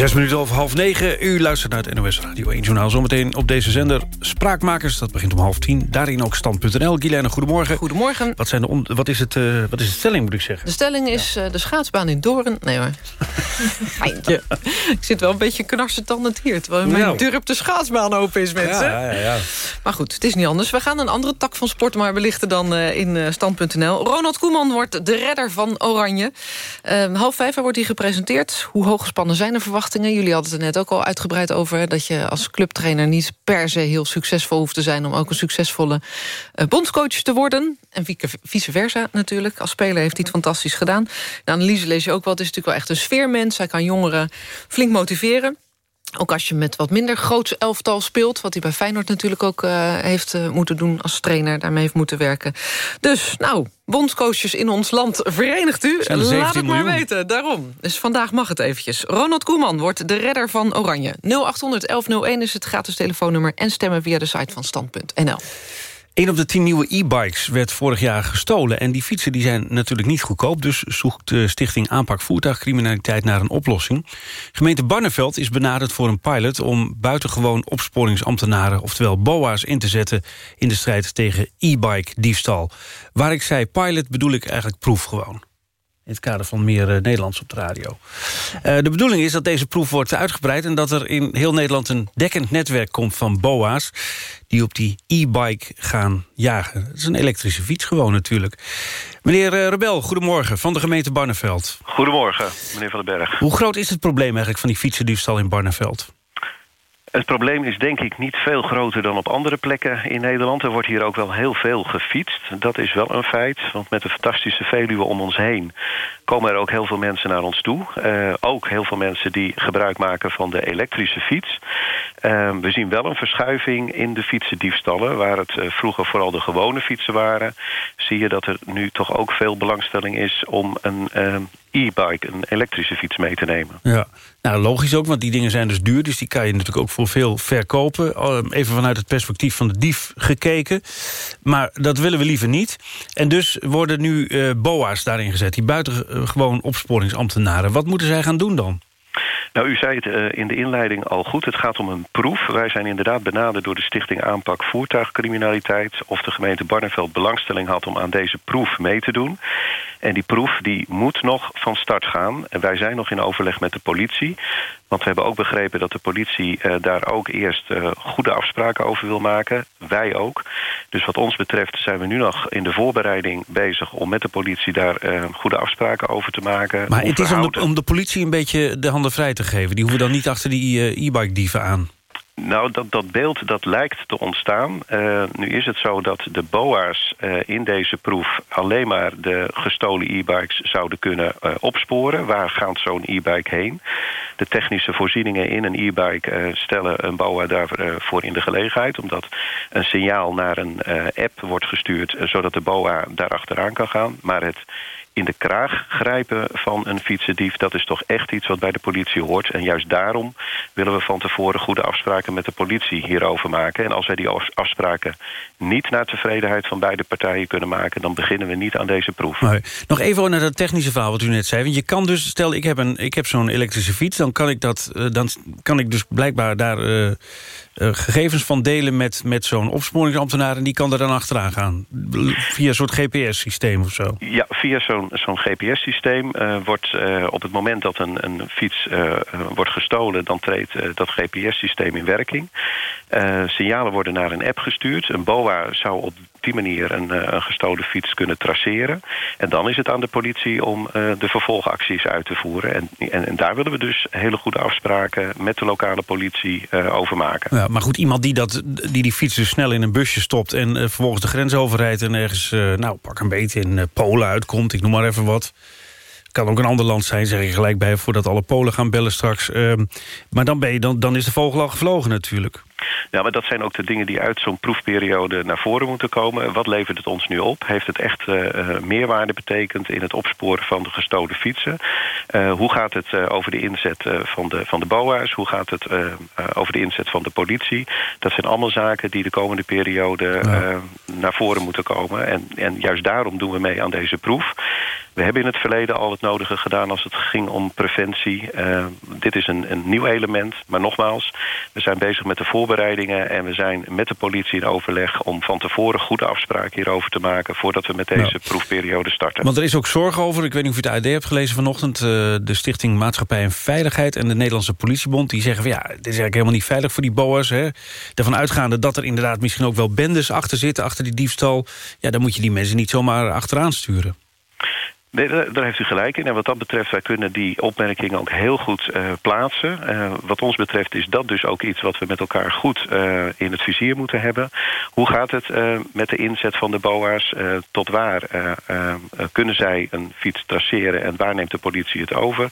Zes minuten over half negen. U luistert naar het NOS Radio 1 Journaal. Zometeen op deze zender Spraakmakers. Dat begint om half tien. Daarin ook stand.nl. Guilaine, goedemorgen. Goedemorgen. Wat, zijn de wat, is het, eh, wat is de stelling, moet ik zeggen? De stelling is eh, de schaatsbaan in Doorn. Nee hoor. Geintje. Ik zit wel een beetje knarsetandend hier... terwijl mijn Nou. deur op de schaatsbaan open is, mensen. Ja, ja, ja. Maar goed, het is niet anders. We gaan een andere tak van sport maar belichten dan eh, in stand.nl. Ronald Koeman wordt de redder van Oranje. Eh, half vijf wordt hij gepresenteerd. Hoe hoog gespannen zijn de Jullie hadden het er net ook al uitgebreid over... dat je als clubtrainer niet per se heel succesvol hoeft te zijn... om ook een succesvolle eh, bondscoach te worden. En vice- versa natuurlijk. Als speler heeft hij het fantastisch gedaan. De analyse lees je ook wel. Het is natuurlijk wel echt een sfeermens. Hij kan jongeren flink motiveren. Ook als je met wat minder groots elftal speelt... wat hij bij Feyenoord natuurlijk ook eh, heeft eh, moeten doen als trainer... daarmee heeft moeten werken. Dus, nou, bondscoaches in ons land, verenigt u. Laat 17 het maar miljoen. weten, daarom. Dus vandaag mag het eventjes. Ronald Koeman wordt de redder van Oranje. 0800 1101 is het gratis telefoonnummer... en stemmen via de site van stand.nl. Een op de tien nieuwe e-bikes werd vorig jaar gestolen. En die fietsen die zijn natuurlijk niet goedkoop. Dus zoekt de Stichting Aanpak Voertuigcriminaliteit naar een oplossing. Gemeente Barneveld is benaderd voor een pilot... om buitengewoon opsporingsambtenaren, oftewel BOA's, in te zetten... in de strijd tegen e-bike diefstal. Waar ik zei pilot bedoel ik eigenlijk proef gewoon. In het kader van meer eh, Nederlands op de radio. Eh, de bedoeling is dat deze proef wordt uitgebreid... en dat er in heel Nederland een dekkend netwerk komt van BOA's... die op die e-bike gaan jagen. Het is een elektrische fiets gewoon natuurlijk. Meneer eh, Rebel, goedemorgen, van de gemeente Barneveld. Goedemorgen, meneer Van den Berg. Hoe groot is het probleem eigenlijk van die fietsendiefstal in Barneveld? Het probleem is denk ik niet veel groter dan op andere plekken in Nederland. Er wordt hier ook wel heel veel gefietst. Dat is wel een feit, want met de fantastische Veluwe om ons heen... komen er ook heel veel mensen naar ons toe. Eh, ook heel veel mensen die gebruik maken van de elektrische fiets. Eh, we zien wel een verschuiving in de fietsendiefstallen... waar het eh, vroeger vooral de gewone fietsen waren... zie je dat er nu toch ook veel belangstelling is... om een eh, e-bike, een elektrische fiets mee te nemen. Ja, nou logisch ook, want die dingen zijn dus duur... dus die kan je natuurlijk ook voor veel verkopen. Eh, Even vanuit het perspectief van de dief gekeken. Maar dat willen we liever niet. En dus worden nu eh, BOA's daarin gezet, die buitengewoon opsporingsambtenaren. Wat moeten zij gaan doen dan? Nou, u zei het eh, in de inleiding al goed. Het gaat om een proef. Wij zijn inderdaad benaderd door de Stichting Aanpak Voertuigcriminaliteit... of de gemeente Barneveld belangstelling had om aan deze proef mee te doen. En die proef die moet nog van start gaan. En wij zijn nog in overleg met de politie. Want we hebben ook begrepen dat de politie uh, daar ook eerst uh, goede afspraken over wil maken. Wij ook. Dus wat ons betreft zijn we nu nog in de voorbereiding bezig... om met de politie daar uh, goede afspraken over te maken. Maar het is om de, om de, politie een beetje de handen vrij te geven. Die hoeven dan niet achter die e-bike dieven aan. Nou, dat, dat beeld dat lijkt te ontstaan. Uh, nu is het zo dat de BOA's uh, in deze proef... alleen maar de gestolen e-bikes zouden kunnen uh, opsporen. Waar gaat zo'n e-bike heen? De technische voorzieningen in een e-bike stellen een BOA daarvoor in de gelegenheid... omdat een signaal naar een app wordt gestuurd... zodat de BOA daar achteraan kan gaan. Maar het in de kraag grijpen van een fietsendief... dat is toch echt iets wat bij de politie hoort. En juist daarom willen we van tevoren goede afspraken met de politie hierover maken. En als wij die afspraken niet naar tevredenheid van beide partijen kunnen maken... dan beginnen we niet aan deze proef. Nog even naar dat technische verhaal wat u net zei. Want je kan dus, stel ik heb, een, ik heb zo'n elektrische fiets... dan kan ik, dat, uh, dan kan ik dus blijkbaar daar... Uh, gegevens van delen met, met zo'n opsporingsambtenaar... en die kan er dan achteraan gaan? Via een soort GPS-systeem of zo? Ja, via zo'n zo'n GPS-systeem uh, wordt uh, op het moment dat een, een fiets wordt gestolen... dan treedt dat GPS-systeem in werking. signalen worden naar een app gestuurd. Een BOA zou op die manier een, een, gestolen fiets kunnen traceren. En dan is het aan de politie om de vervolgacties uit te voeren. En, en, en, daar willen we dus hele goede afspraken... met de lokale politie over maken. Ja, maar goed, iemand die, dat, die die fiets dus snel in een busje stopt... en uh, vervolgens de grens overrijdt en ergens, uh, nou, pak een beetje in uh, Polen uitkomt... ik noem maar even wat. Kan ook een ander land zijn, zeg je gelijk bij... voordat alle Polen gaan bellen straks. Ehm, maar dan, ben je, dan, dan is de vogel al gevlogen natuurlijk. Ja, maar dat zijn ook de dingen die uit zo'n proefperiode naar voren moeten komen. Wat levert het ons nu op? Heeft het echt uh, meerwaarde betekend in het opsporen van de gestolen fietsen? Uh, hoe gaat het uh, over de inzet van, de, van de BOA's? Hoe gaat het over de inzet van de politie? Dat zijn allemaal zaken die de komende periode ja. naar voren moeten komen. En, en juist daarom doen we mee aan deze proef. We hebben in het verleden al het nodige gedaan als het ging om preventie. Dit is een, een nieuw element, maar nogmaals... we zijn bezig met de voorbereidingen... en we zijn met de politie in overleg om van tevoren goede afspraken hierover te maken... voordat we met deze ja. proefperiode starten. Want er is ook zorg over, ik weet niet of u het AD hebt gelezen vanochtend... Uh, de Stichting Maatschappij en Veiligheid en de Nederlandse Politiebond... die zeggen van ja, het is eigenlijk helemaal niet veilig voor die boa's. Hè. Daarvan uitgaande dat er inderdaad misschien ook wel bendes achter zitten... achter die diefstal, ja, dan moet je die mensen niet zomaar achteraan sturen. Nee, daar heeft u gelijk in. En wat dat betreft, wij kunnen die opmerkingen ook heel goed uh, plaatsen. Uh, wat ons betreft is dat dus ook iets wat we met elkaar goed uh, in het vizier moeten hebben. Hoe gaat het met de inzet van de BOA's? tot waar kunnen zij een fiets traceren en waar neemt de politie het over?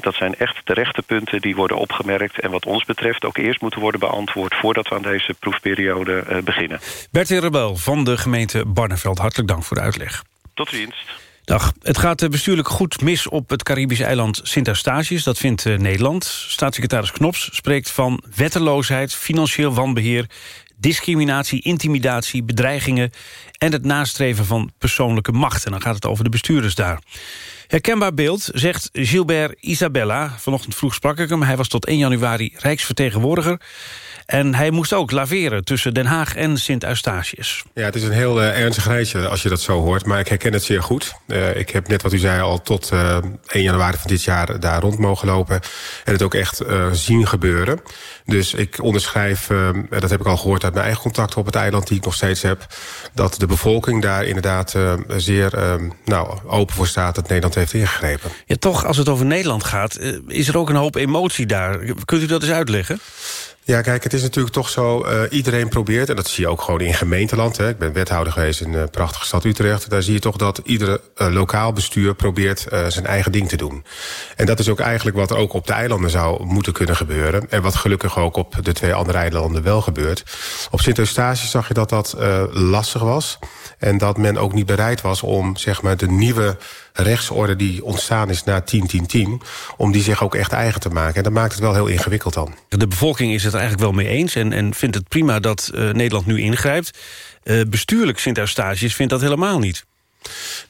dat zijn echt terechte punten die worden opgemerkt. En wat ons betreft ook eerst moeten worden beantwoord... voordat we aan deze proefperiode beginnen. Bertie Rebel van de gemeente Barneveld, hartelijk dank voor de uitleg. Tot ziens. Dag. Het gaat bestuurlijk goed mis op het Caribische eiland Sint-Eustatius. Dat vindt uh, Nederland. Staatssecretaris Knops spreekt van wetteloosheid, financieel wanbeheer... discriminatie, intimidatie, bedreigingen... en het nastreven van persoonlijke macht. En dan gaat het over de bestuurders daar. Herkenbaar beeld, zegt Gilbert Isabella. Vanochtend vroeg sprak ik hem. Hij was tot 1 januari Rijksvertegenwoordiger. En hij moest ook laveren tussen Den Haag en Sint-Eustatius. Ja, het is een heel uh, ernstig rijtje als je dat zo hoort. Maar ik herken het zeer goed. Uh, ik heb net wat u zei al tot uh, 1 januari van dit jaar daar rond mogen lopen. En het ook echt zien gebeuren. Dus ik onderschrijf, dat heb ik al gehoord uit mijn eigen contacten op het eiland... die ik nog steeds heb, dat de bevolking daar inderdaad zeer nou, open voor staat... dat Nederland heeft ingegrepen. Ja, toch, als het over Nederland gaat, is er ook een hoop emotie daar. Kunt u dat eens uitleggen? Ja, kijk, het is natuurlijk toch zo... Uh, iedereen probeert, en dat zie je ook gewoon in gemeenteland... Hè. ik ben wethouder geweest in de prachtige stad Utrecht... daar zie je toch dat iedere uh, lokaal bestuur probeert uh, zijn eigen ding te doen. En dat is ook eigenlijk wat ook op de eilanden zou moeten kunnen gebeuren... en wat gelukkig ook op de twee andere eilanden wel gebeurt. Op Sint-Eustatius zag je dat dat lastig was... en dat men ook niet bereid was om zeg maar, de nieuwe rechtsorde die ontstaan is na 10-10-10... om die zich ook echt eigen te maken. En dat maakt het wel heel ingewikkeld dan. De bevolking is het eigenlijk wel mee eens... en, en vindt het prima dat uh, Nederland nu ingrijpt. Uh, bestuurlijk Sint-Eustatius vindt dat helemaal niet.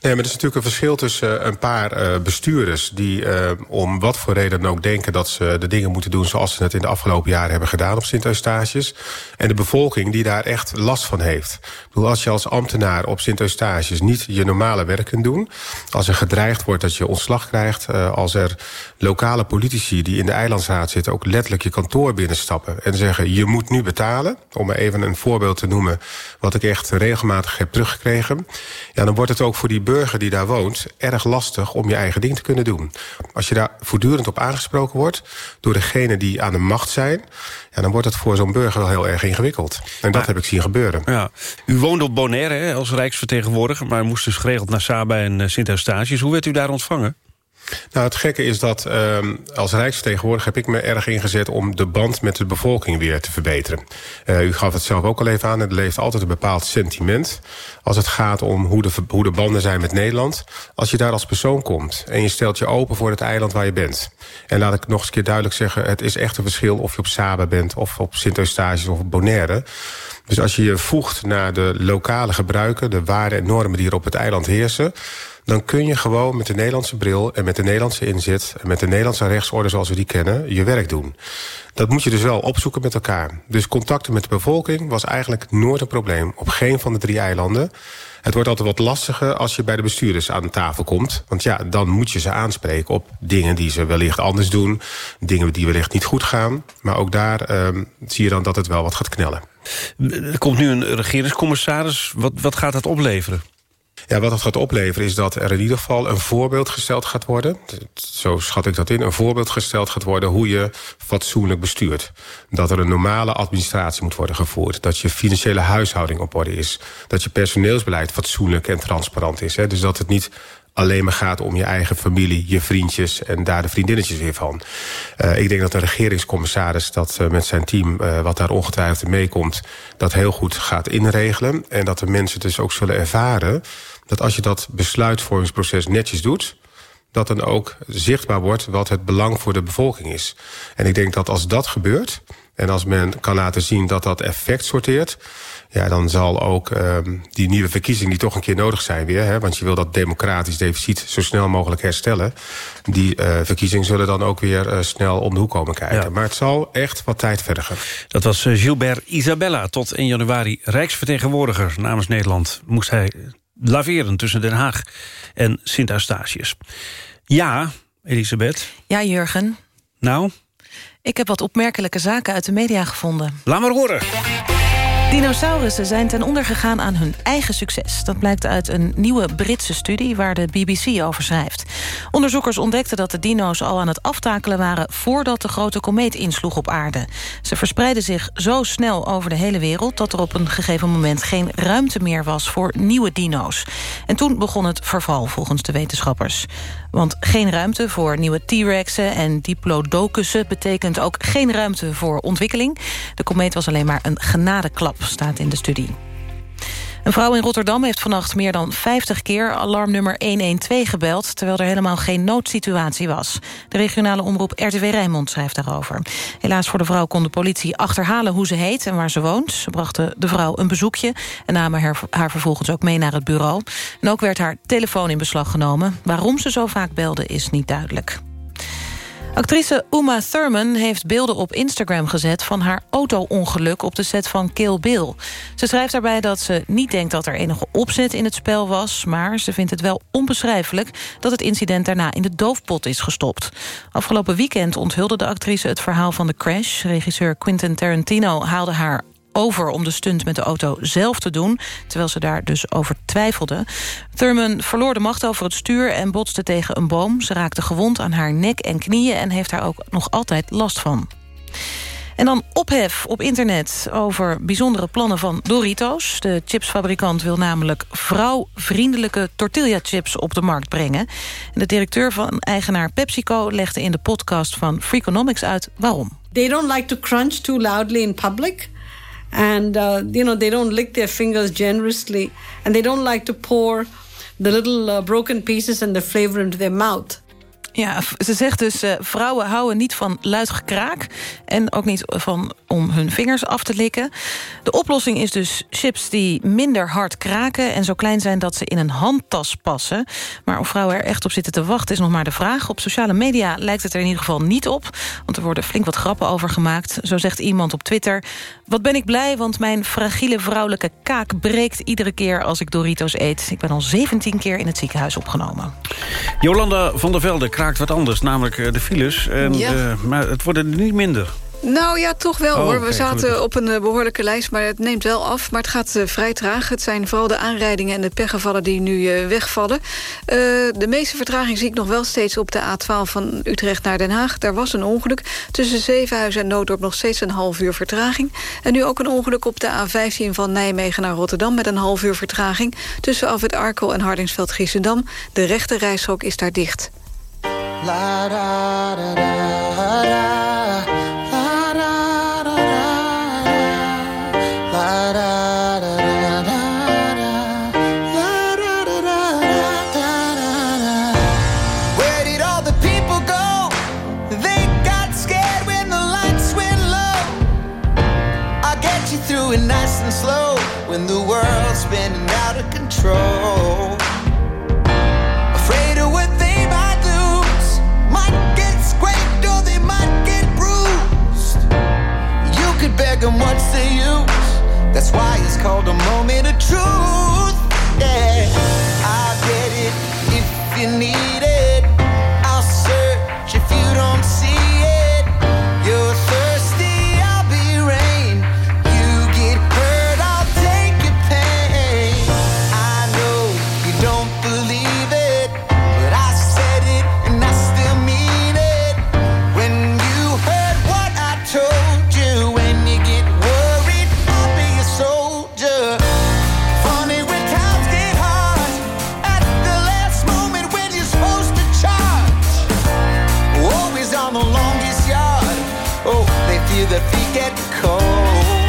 Nee, maar er is natuurlijk een verschil tussen uh, een paar uh, bestuurders... die uh, om wat voor reden dan ook denken dat ze de dingen moeten doen... zoals ze het in de afgelopen jaren hebben gedaan op Sint-Eustachius... en de bevolking die daar echt last van heeft. Ik bedoel, als je als ambtenaar op Sint-Eustachius niet je normale werk kunt doen... als er gedreigd wordt dat je ontslag krijgt... als er lokale politici die in de eilandsraad zitten... ook letterlijk je kantoor binnenstappen en zeggen... je moet nu betalen, om maar even een voorbeeld te noemen... wat ik echt regelmatig heb teruggekregen... ja, dan wordt het ook voor die burger die daar woont... erg lastig om je eigen ding te kunnen doen. Als je daar voortdurend op aangesproken wordt... door degenen die aan de macht zijn... Ja, dan wordt het voor zo'n burger wel heel erg ingewikkeld. En dat heb ik zien gebeuren. Ja. U woonde op Bonaire hè, als rijksvertegenwoordiger... maar moest dus geregeld naar Saba en uh, Sint-Eustatius. Hoe werd u daar ontvangen? Nou, het gekke is dat uh, als Rijksvertegenwoordiger heb ik me erg ingezet... om de band met de bevolking weer te verbeteren. Uh, u gaf het zelf ook al even aan. Er leeft altijd een bepaald sentiment... als het gaat om hoe de, hoe de banden zijn met Nederland. Als je daar als persoon komt en je stelt je open voor het eiland waar je bent... en laat ik nog eens een keer duidelijk zeggen... het is echt een verschil of je op Saba bent of op Sint-Eustatius of op Bonaire... Dus als je je voegt naar de lokale gebruiken... de waarden en normen die er op het eiland heersen dan kun je gewoon met de Nederlandse bril... en met de Nederlandse inzet en met de Nederlandse rechtsorde zoals we die kennen... je werk doen. Dat moet je dus wel opzoeken met elkaar. Dus contacten met de bevolking was eigenlijk nooit een probleem. Op geen van de drie eilanden. Het wordt altijd wat lastiger als je bij de bestuurders aan tafel komt. Want ja, dan moet je ze aanspreken op dingen die ze wellicht anders doen. Dingen die wellicht niet goed gaan. Maar ook daar um, zie je dan dat het wel wat gaat knellen. Er komt nu een regeringscommissaris. Wat, wat gaat dat opleveren? Ja, wat het gaat opleveren is dat er in ieder geval een voorbeeld gesteld gaat worden. Zo schat ik dat in. Een voorbeeld gesteld gaat worden hoe je fatsoenlijk bestuurt. Dat er een normale administratie moet worden gevoerd. Dat je financiële huishouding op orde is. Dat je personeelsbeleid fatsoenlijk en transparant is. Hè. Dus dat het niet alleen maar gaat om je eigen familie, je vriendjes... en daar de vriendinnetjes weer van. Uh, ik denk dat de regeringscommissaris dat uh, met zijn team... Uh, wat daar ongetwijfeld meekomt, dat heel goed gaat inregelen. En dat de mensen dus ook zullen ervaren... dat als je dat besluitvormingsproces netjes doet dat dan ook zichtbaar wordt wat het belang voor de bevolking is. En ik denk dat als dat gebeurt... en als men kan laten zien dat dat effect sorteert ja, dan zal ook um, die nieuwe verkiezingen die toch een keer nodig zijn weer... Hè, want je wil dat democratisch deficit zo snel mogelijk herstellen... die uh, verkiezingen zullen dan ook weer uh, snel om de hoek komen kijken. Ja. Maar het zal echt wat tijd vergen. Dat was uh, Gilbert Isabella, tot in januari Rijksvertegenwoordiger namens Nederland. Moest hij laveren tussen Den Haag en Sint-Eustatius. Ja, Elisabeth. Ja, Jurgen. Nou? Ik heb wat opmerkelijke zaken uit de media gevonden. Laat maar horen. Dinosaurussen zijn ten onder gegaan aan hun eigen succes. Dat blijkt uit een nieuwe Britse studie waar de BBC over schrijft. Onderzoekers ontdekten dat de dino's al aan het aftakelen waren... voordat de grote komeet insloeg op aarde. Ze verspreidden zich zo snel over de hele wereld... dat er op een gegeven moment geen ruimte meer was voor nieuwe dino's. En toen begon het verval, volgens de wetenschappers. Want geen ruimte voor nieuwe T-rexen en diplodocussen... betekent ook geen ruimte voor ontwikkeling. De komeet was alleen maar een genadeklap, staat in de studie. Een vrouw in Rotterdam heeft vannacht meer dan 50 keer alarmnummer 112 gebeld... terwijl er helemaal geen noodsituatie was. De regionale omroep RTW Rijnmond schrijft daarover. Helaas voor de vrouw kon de politie achterhalen hoe ze heet en waar ze woont. Ze brachten de vrouw een bezoekje en namen haar, haar vervolgens ook mee naar het bureau. En ook werd haar telefoon in beslag genomen. Waarom ze zo vaak belde is niet duidelijk. Actrice Uma Thurman heeft beelden op Instagram gezet... van haar auto-ongeluk op de set van Kill Bill. Ze schrijft daarbij dat ze niet denkt dat er enige opzet in het spel was... maar ze vindt het wel onbeschrijfelijk dat het incident daarna in de doofpot is gestopt. Afgelopen weekend onthulde de actrice het verhaal van de crash. Regisseur Quentin Tarantino haalde haar over om de stunt met de auto zelf te doen... terwijl ze daar dus over twijfelde. Thurman verloor de macht over het stuur en botste tegen een boom. Ze raakte gewond aan haar nek en knieën... en heeft daar ook nog altijd last van. En dan ophef op internet over bijzondere plannen van Doritos. De chipsfabrikant wil namelijk vrouwvriendelijke tortilla-chips op de markt brengen. En de directeur van eigenaar PepsiCo legde in de podcast van Freakonomics uit waarom. They don't like to crunch too loudly in public. And uh, you know they don't lick their fingers generously. And they don't like to pour the little uh, broken pieces and the flavor into their mouth Ja, ze zegt dus, eh, vrouwen houden niet van luid gekraak... en ook niet van om hun vingers af te likken. De oplossing is dus chips die minder hard kraken... en zo klein zijn dat ze in een handtas passen. Maar of vrouwen er echt op zitten te wachten is nog maar de vraag. Op sociale media lijkt het er in ieder geval niet op... want er worden flink wat grappen over gemaakt. Zo zegt iemand op Twitter... Wat ben ik blij, want mijn fragiele vrouwelijke kaak breekt iedere keer als ik Doritos eet. Ik ben al 17 keer in het ziekenhuis opgenomen. Jolanda van der Velde kraakt wat anders, namelijk eh, de files. En, Ja. maar het wordt er niet minder. Nou ja, toch wel Oh, hoor. We zaten gelukkig. op een eh, behoorlijke lijst, maar het neemt wel af. Maar het gaat eh, vrij traag. Het zijn vooral de aanrijdingen en de pechgevallen die nu wegvallen. De meeste vertraging zie ik nog wel steeds op de A12 van Utrecht naar Den Haag. Daar was een ongeluk. Tussen Zevenhuizen en Noodorp nog steeds een half uur vertraging. En nu ook een ongeluk op de A15 van Nijmegen naar Rotterdam... met een half uur vertraging. Tussen Afwit Arkel en Hardingsveld-Giessendam. De rechte reishok is daar dicht. La da da da da. Use? That's why it's called a moment of truth. that feet get cold.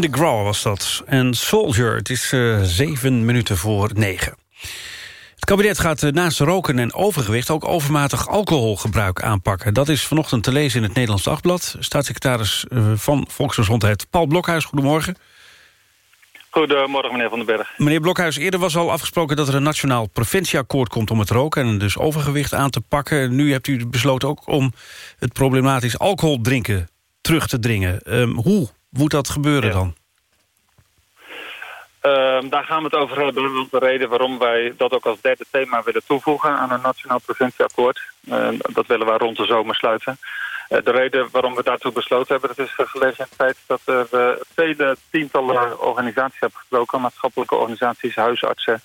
De Graw was dat. En Soldier, het is eh, zeven minuten voor negen. Het kabinet gaat eh, naast roken en overgewicht... ook overmatig alcoholgebruik aanpakken. Dat is vanochtend te lezen in het Nederlands Dagblad. Staatssecretaris eh, van Volksgezondheid Paul Blokhuis, goedemorgen. Goedemorgen, meneer Van den Berg. Meneer Blokhuis, eerder was al afgesproken dat er een nationaal preventieakkoord komt om het roken en dus overgewicht aan te pakken. Nu hebt u besloten ook om het problematisch alcoholdrinken terug te dringen. Ehm, hoe moet dat gebeuren dan? Ehm, daar gaan we het over hebben. Want de reden waarom wij dat ook als derde thema willen toevoegen aan een nationaal preventieakkoord. Uh, dat willen we rond de zomer sluiten. Uh, de reden waarom we daartoe besloten hebben, dat is gelegen in het feit dat we vele tientallen organisaties hebben gesproken. Maatschappelijke organisaties, huisartsen,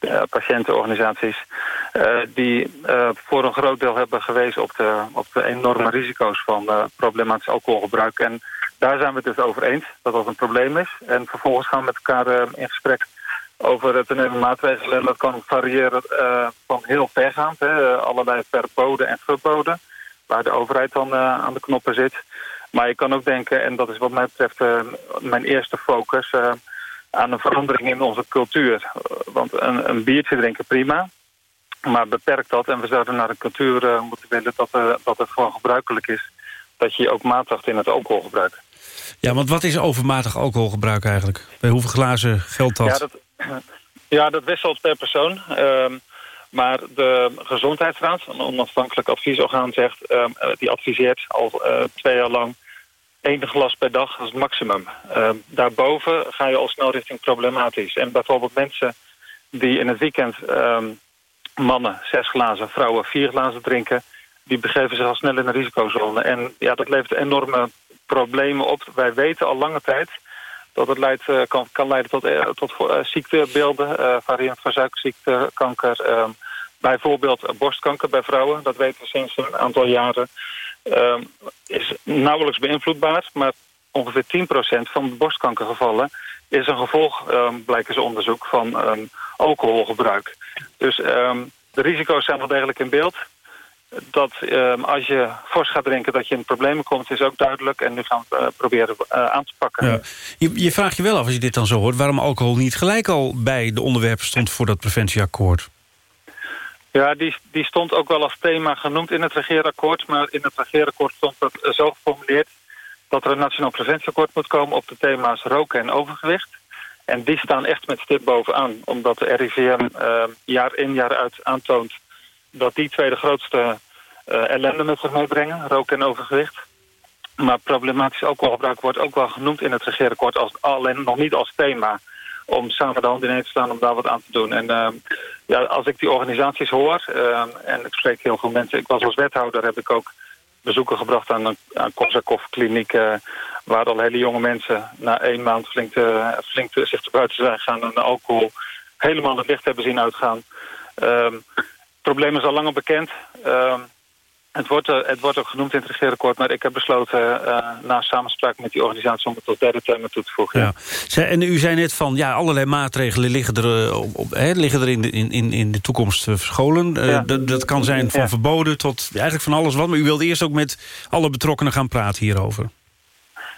uh, patiëntenorganisaties... Die voor een groot deel hebben gewezen op de, op de enorme risico's van problematisch alcoholgebruik. En daar zijn we het dus over eens dat dat een probleem is. En vervolgens gaan we met elkaar in gesprek over het nemen maatregelen. Dat kan variëren van heel vergaand, hè, allerlei verboden en verboden... waar de overheid dan aan de knoppen zit. Maar je kan ook denken, en dat is wat mij betreft mijn eerste focus aan een verandering in onze cultuur. Want een, een biertje drinken prima, maar beperk dat. En we zouden naar een cultuur moeten willen dat, dat het gewoon gebruikelijk is... dat je ook matigt in het alcoholgebruik. Ja, want wat is overmatig alcoholgebruik eigenlijk? Bij hoeveel glazen geldt dat? Ja, dat, ja, dat wisselt per persoon. Uh, maar de Gezondheidsraad, een onafhankelijk adviesorgaan, zegt... Uh, die adviseert al uh, twee jaar lang één glas per dag het maximum. Uh, daarboven ga je al snel richting problematisch. En bijvoorbeeld mensen die in het weekend mannen zes glazen, vrouwen vier glazen drinken... die begeven zich al snel in een risicozone. En ja, dat levert enorme problemen op. Wij weten al lange tijd dat het uh, kan, kan leiden tot, uh, tot uh, ziektebeelden, variërend van suikerziekte, kanker... Ehm, bijvoorbeeld borstkanker bij vrouwen, dat weten we sinds een aantal jaren... Uh, is nauwelijks beïnvloedbaar, maar ongeveer 10% van de borstkankergevallen is een gevolg, um, blijkt ze onderzoek, van alcoholgebruik. Dus de risico's zijn wel degelijk in beeld. Dat als je fors gaat drinken dat je in problemen komt, is ook duidelijk. En nu gaan we het uh, proberen uh, aan te pakken. Ja. Je, je vraagt je wel af, als je dit dan zo hoort... waarom alcohol niet gelijk al bij de onderwerpen stond voor dat preventieakkoord? Ja, die, die stond ook wel als thema genoemd in het regeerakkoord. Maar in het regeerakkoord stond het zo geformuleerd... dat er een nationaal preventieakkoord moet komen op de thema's roken en overgewicht. En die staan echt met stip bovenaan. Omdat de RIVM uh, jaar in jaar uit aantoont... dat die twee de grootste uh, ellende met zich meebrengen. Roken en overgewicht. Maar problematisch alcoholgebruik wordt ook wel genoemd in het regeerakkoord... Als, alleen nog niet als thema om samen de hand ineen te staan om daar wat aan te doen. En uh, ja, als ik die organisaties hoor, uh, en ik spreek heel veel mensen... ik was als wethouder, heb ik ook bezoeken gebracht aan, aan Korsakoff-kliniek... Uh, waar al hele jonge mensen na één maand flink, te, flink te, zich te buiten zijn gegaan... en alcohol helemaal het licht hebben zien uitgaan. Ehm, probleem is al langer bekend... Ehm, het wordt, uh, het wordt ook genoemd in het regeerakkoord, maar ik heb besloten uh, na samenspraak met die organisatie om het tot derde thema toe te voegen. Ja. En u zei net van, ja, allerlei maatregelen liggen er, uh, op, op, hè, liggen er in, de, in, in de toekomst verscholen. Ja. Dat kan zijn van ja. verboden tot eigenlijk van alles wat, maar u wilde eerst ook met alle betrokkenen gaan praten hierover.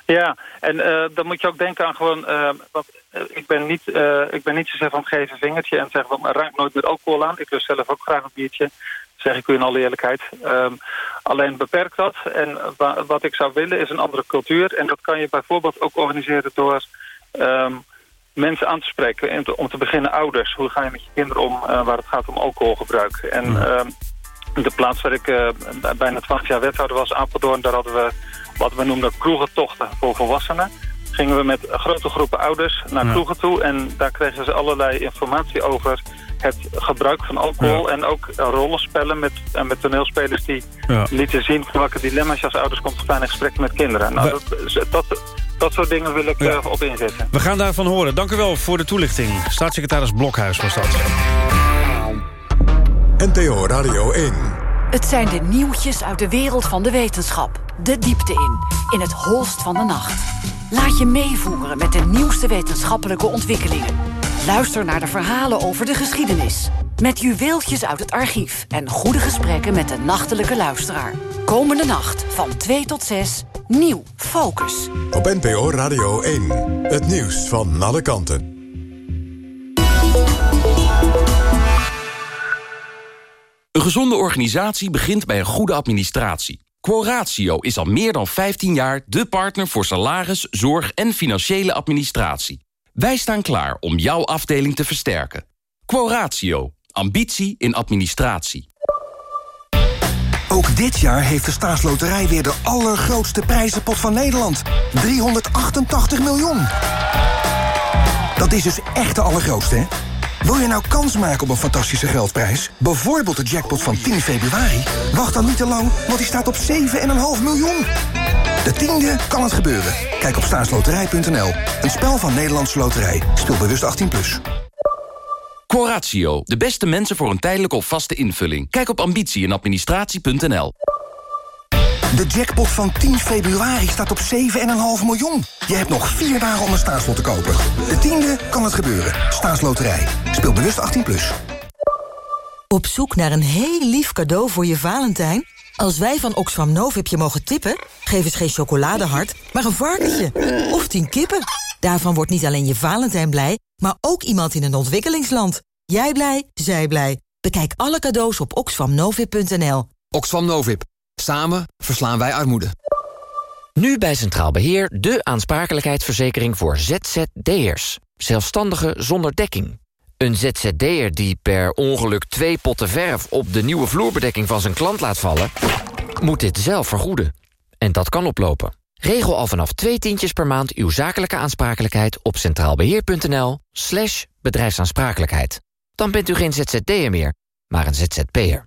Ja, en dan moet je ook denken aan gewoon, want ik ben niet, ik ben niet zozeer van geven vingertje en zeggen van, raak nooit met alcohol aan. Ik lust zelf ook graag een biertje zeg ik u in alle eerlijkheid. Um, alleen beperkt dat. En wa wat ik zou willen is een andere cultuur. En dat kan je bijvoorbeeld ook organiseren door um, mensen aan te spreken. En te, om te beginnen ouders. Hoe ga je met je kinderen om uh, waar het gaat om alcoholgebruik? En um, de plaats waar ik uh, bijna 12 jaar wethouder was, Apeldoorn... daar hadden we wat we noemden kroegentochten voor volwassenen gingen we met grote groepen ouders naar ja. kroegen toe... en daar kregen ze allerlei informatie over het gebruik van alcohol... Ja. en ook rollenspellen met, en met toneelspelers die ja. lieten zien... welke dilemma's je als ouders komt te staan in gesprek met kinderen. Nou, dat, dat, dat soort dingen wil ik ja. uh, op inzetten. We gaan daarvan horen. Dank u wel voor de toelichting. Staatssecretaris Blokhuis was dat. NTO Radio 1. Het zijn de nieuwtjes uit de wereld van de wetenschap. De diepte in, in het holst van de nacht. Laat je meevoeren met de nieuwste wetenschappelijke ontwikkelingen. Luister naar de verhalen over de geschiedenis. Met juweeltjes uit het archief en goede gesprekken met de nachtelijke luisteraar. Komende nacht van 2 tot 6, nieuw Focus. Op NPO Radio 1, het nieuws van alle kanten. Een gezonde organisatie begint bij een goede administratie. Quoratio is al meer dan 15 jaar de partner voor salaris, zorg en financiële administratie. Wij staan klaar om jouw afdeling te versterken. Quoratio. Ambitie in administratie. Ook dit jaar heeft de staatsloterij weer de allergrootste prijzenpot van Nederland. 388 miljoen. Dat is dus echt de allergrootste, hè? Wil je nou kans maken op een fantastische geldprijs? Bijvoorbeeld de jackpot van 10 februari? Wacht dan niet te lang, want die staat op 7,5 miljoen. De tiende kan het gebeuren. Kijk op staatsloterij.nl. Een spel van Nederlandse Loterij. Speel bewust 18+. Plus. Coratio, de beste mensen voor een tijdelijke of vaste invulling. Kijk op ambitie en administratie.nl. De jackpot van 10 februari staat op 7,5 miljoen. Je hebt nog vier dagen om een staatslot te kopen. De tiende kan het gebeuren. Staatsloterij. Speel bewust 18+. Plus. Op zoek naar een heel lief cadeau voor je Valentijn? Als wij van Oxfam Novib je mogen tippen... geef eens geen chocoladehart, maar een varkentje. Of tien kippen. Daarvan wordt niet alleen je Valentijn blij... maar ook iemand in een ontwikkelingsland. Jij blij, zij blij. Bekijk alle cadeaus op oxfamnovib.nl. Oxfam Novib. Samen verslaan wij armoede. Nu bij Centraal Beheer de aansprakelijkheidsverzekering voor ZZD'ers. Zelfstandigen zonder dekking. Een ZZD'er die per ongeluk twee potten verf... op de nieuwe vloerbedekking van zijn klant laat vallen... moet dit zelf vergoeden. En dat kan oplopen. Regel al vanaf twee tientjes per maand uw zakelijke aansprakelijkheid... op centraalbeheer.nl slash bedrijfsaansprakelijkheid. Dan bent u geen ZZD'er meer, maar een ZZP'er.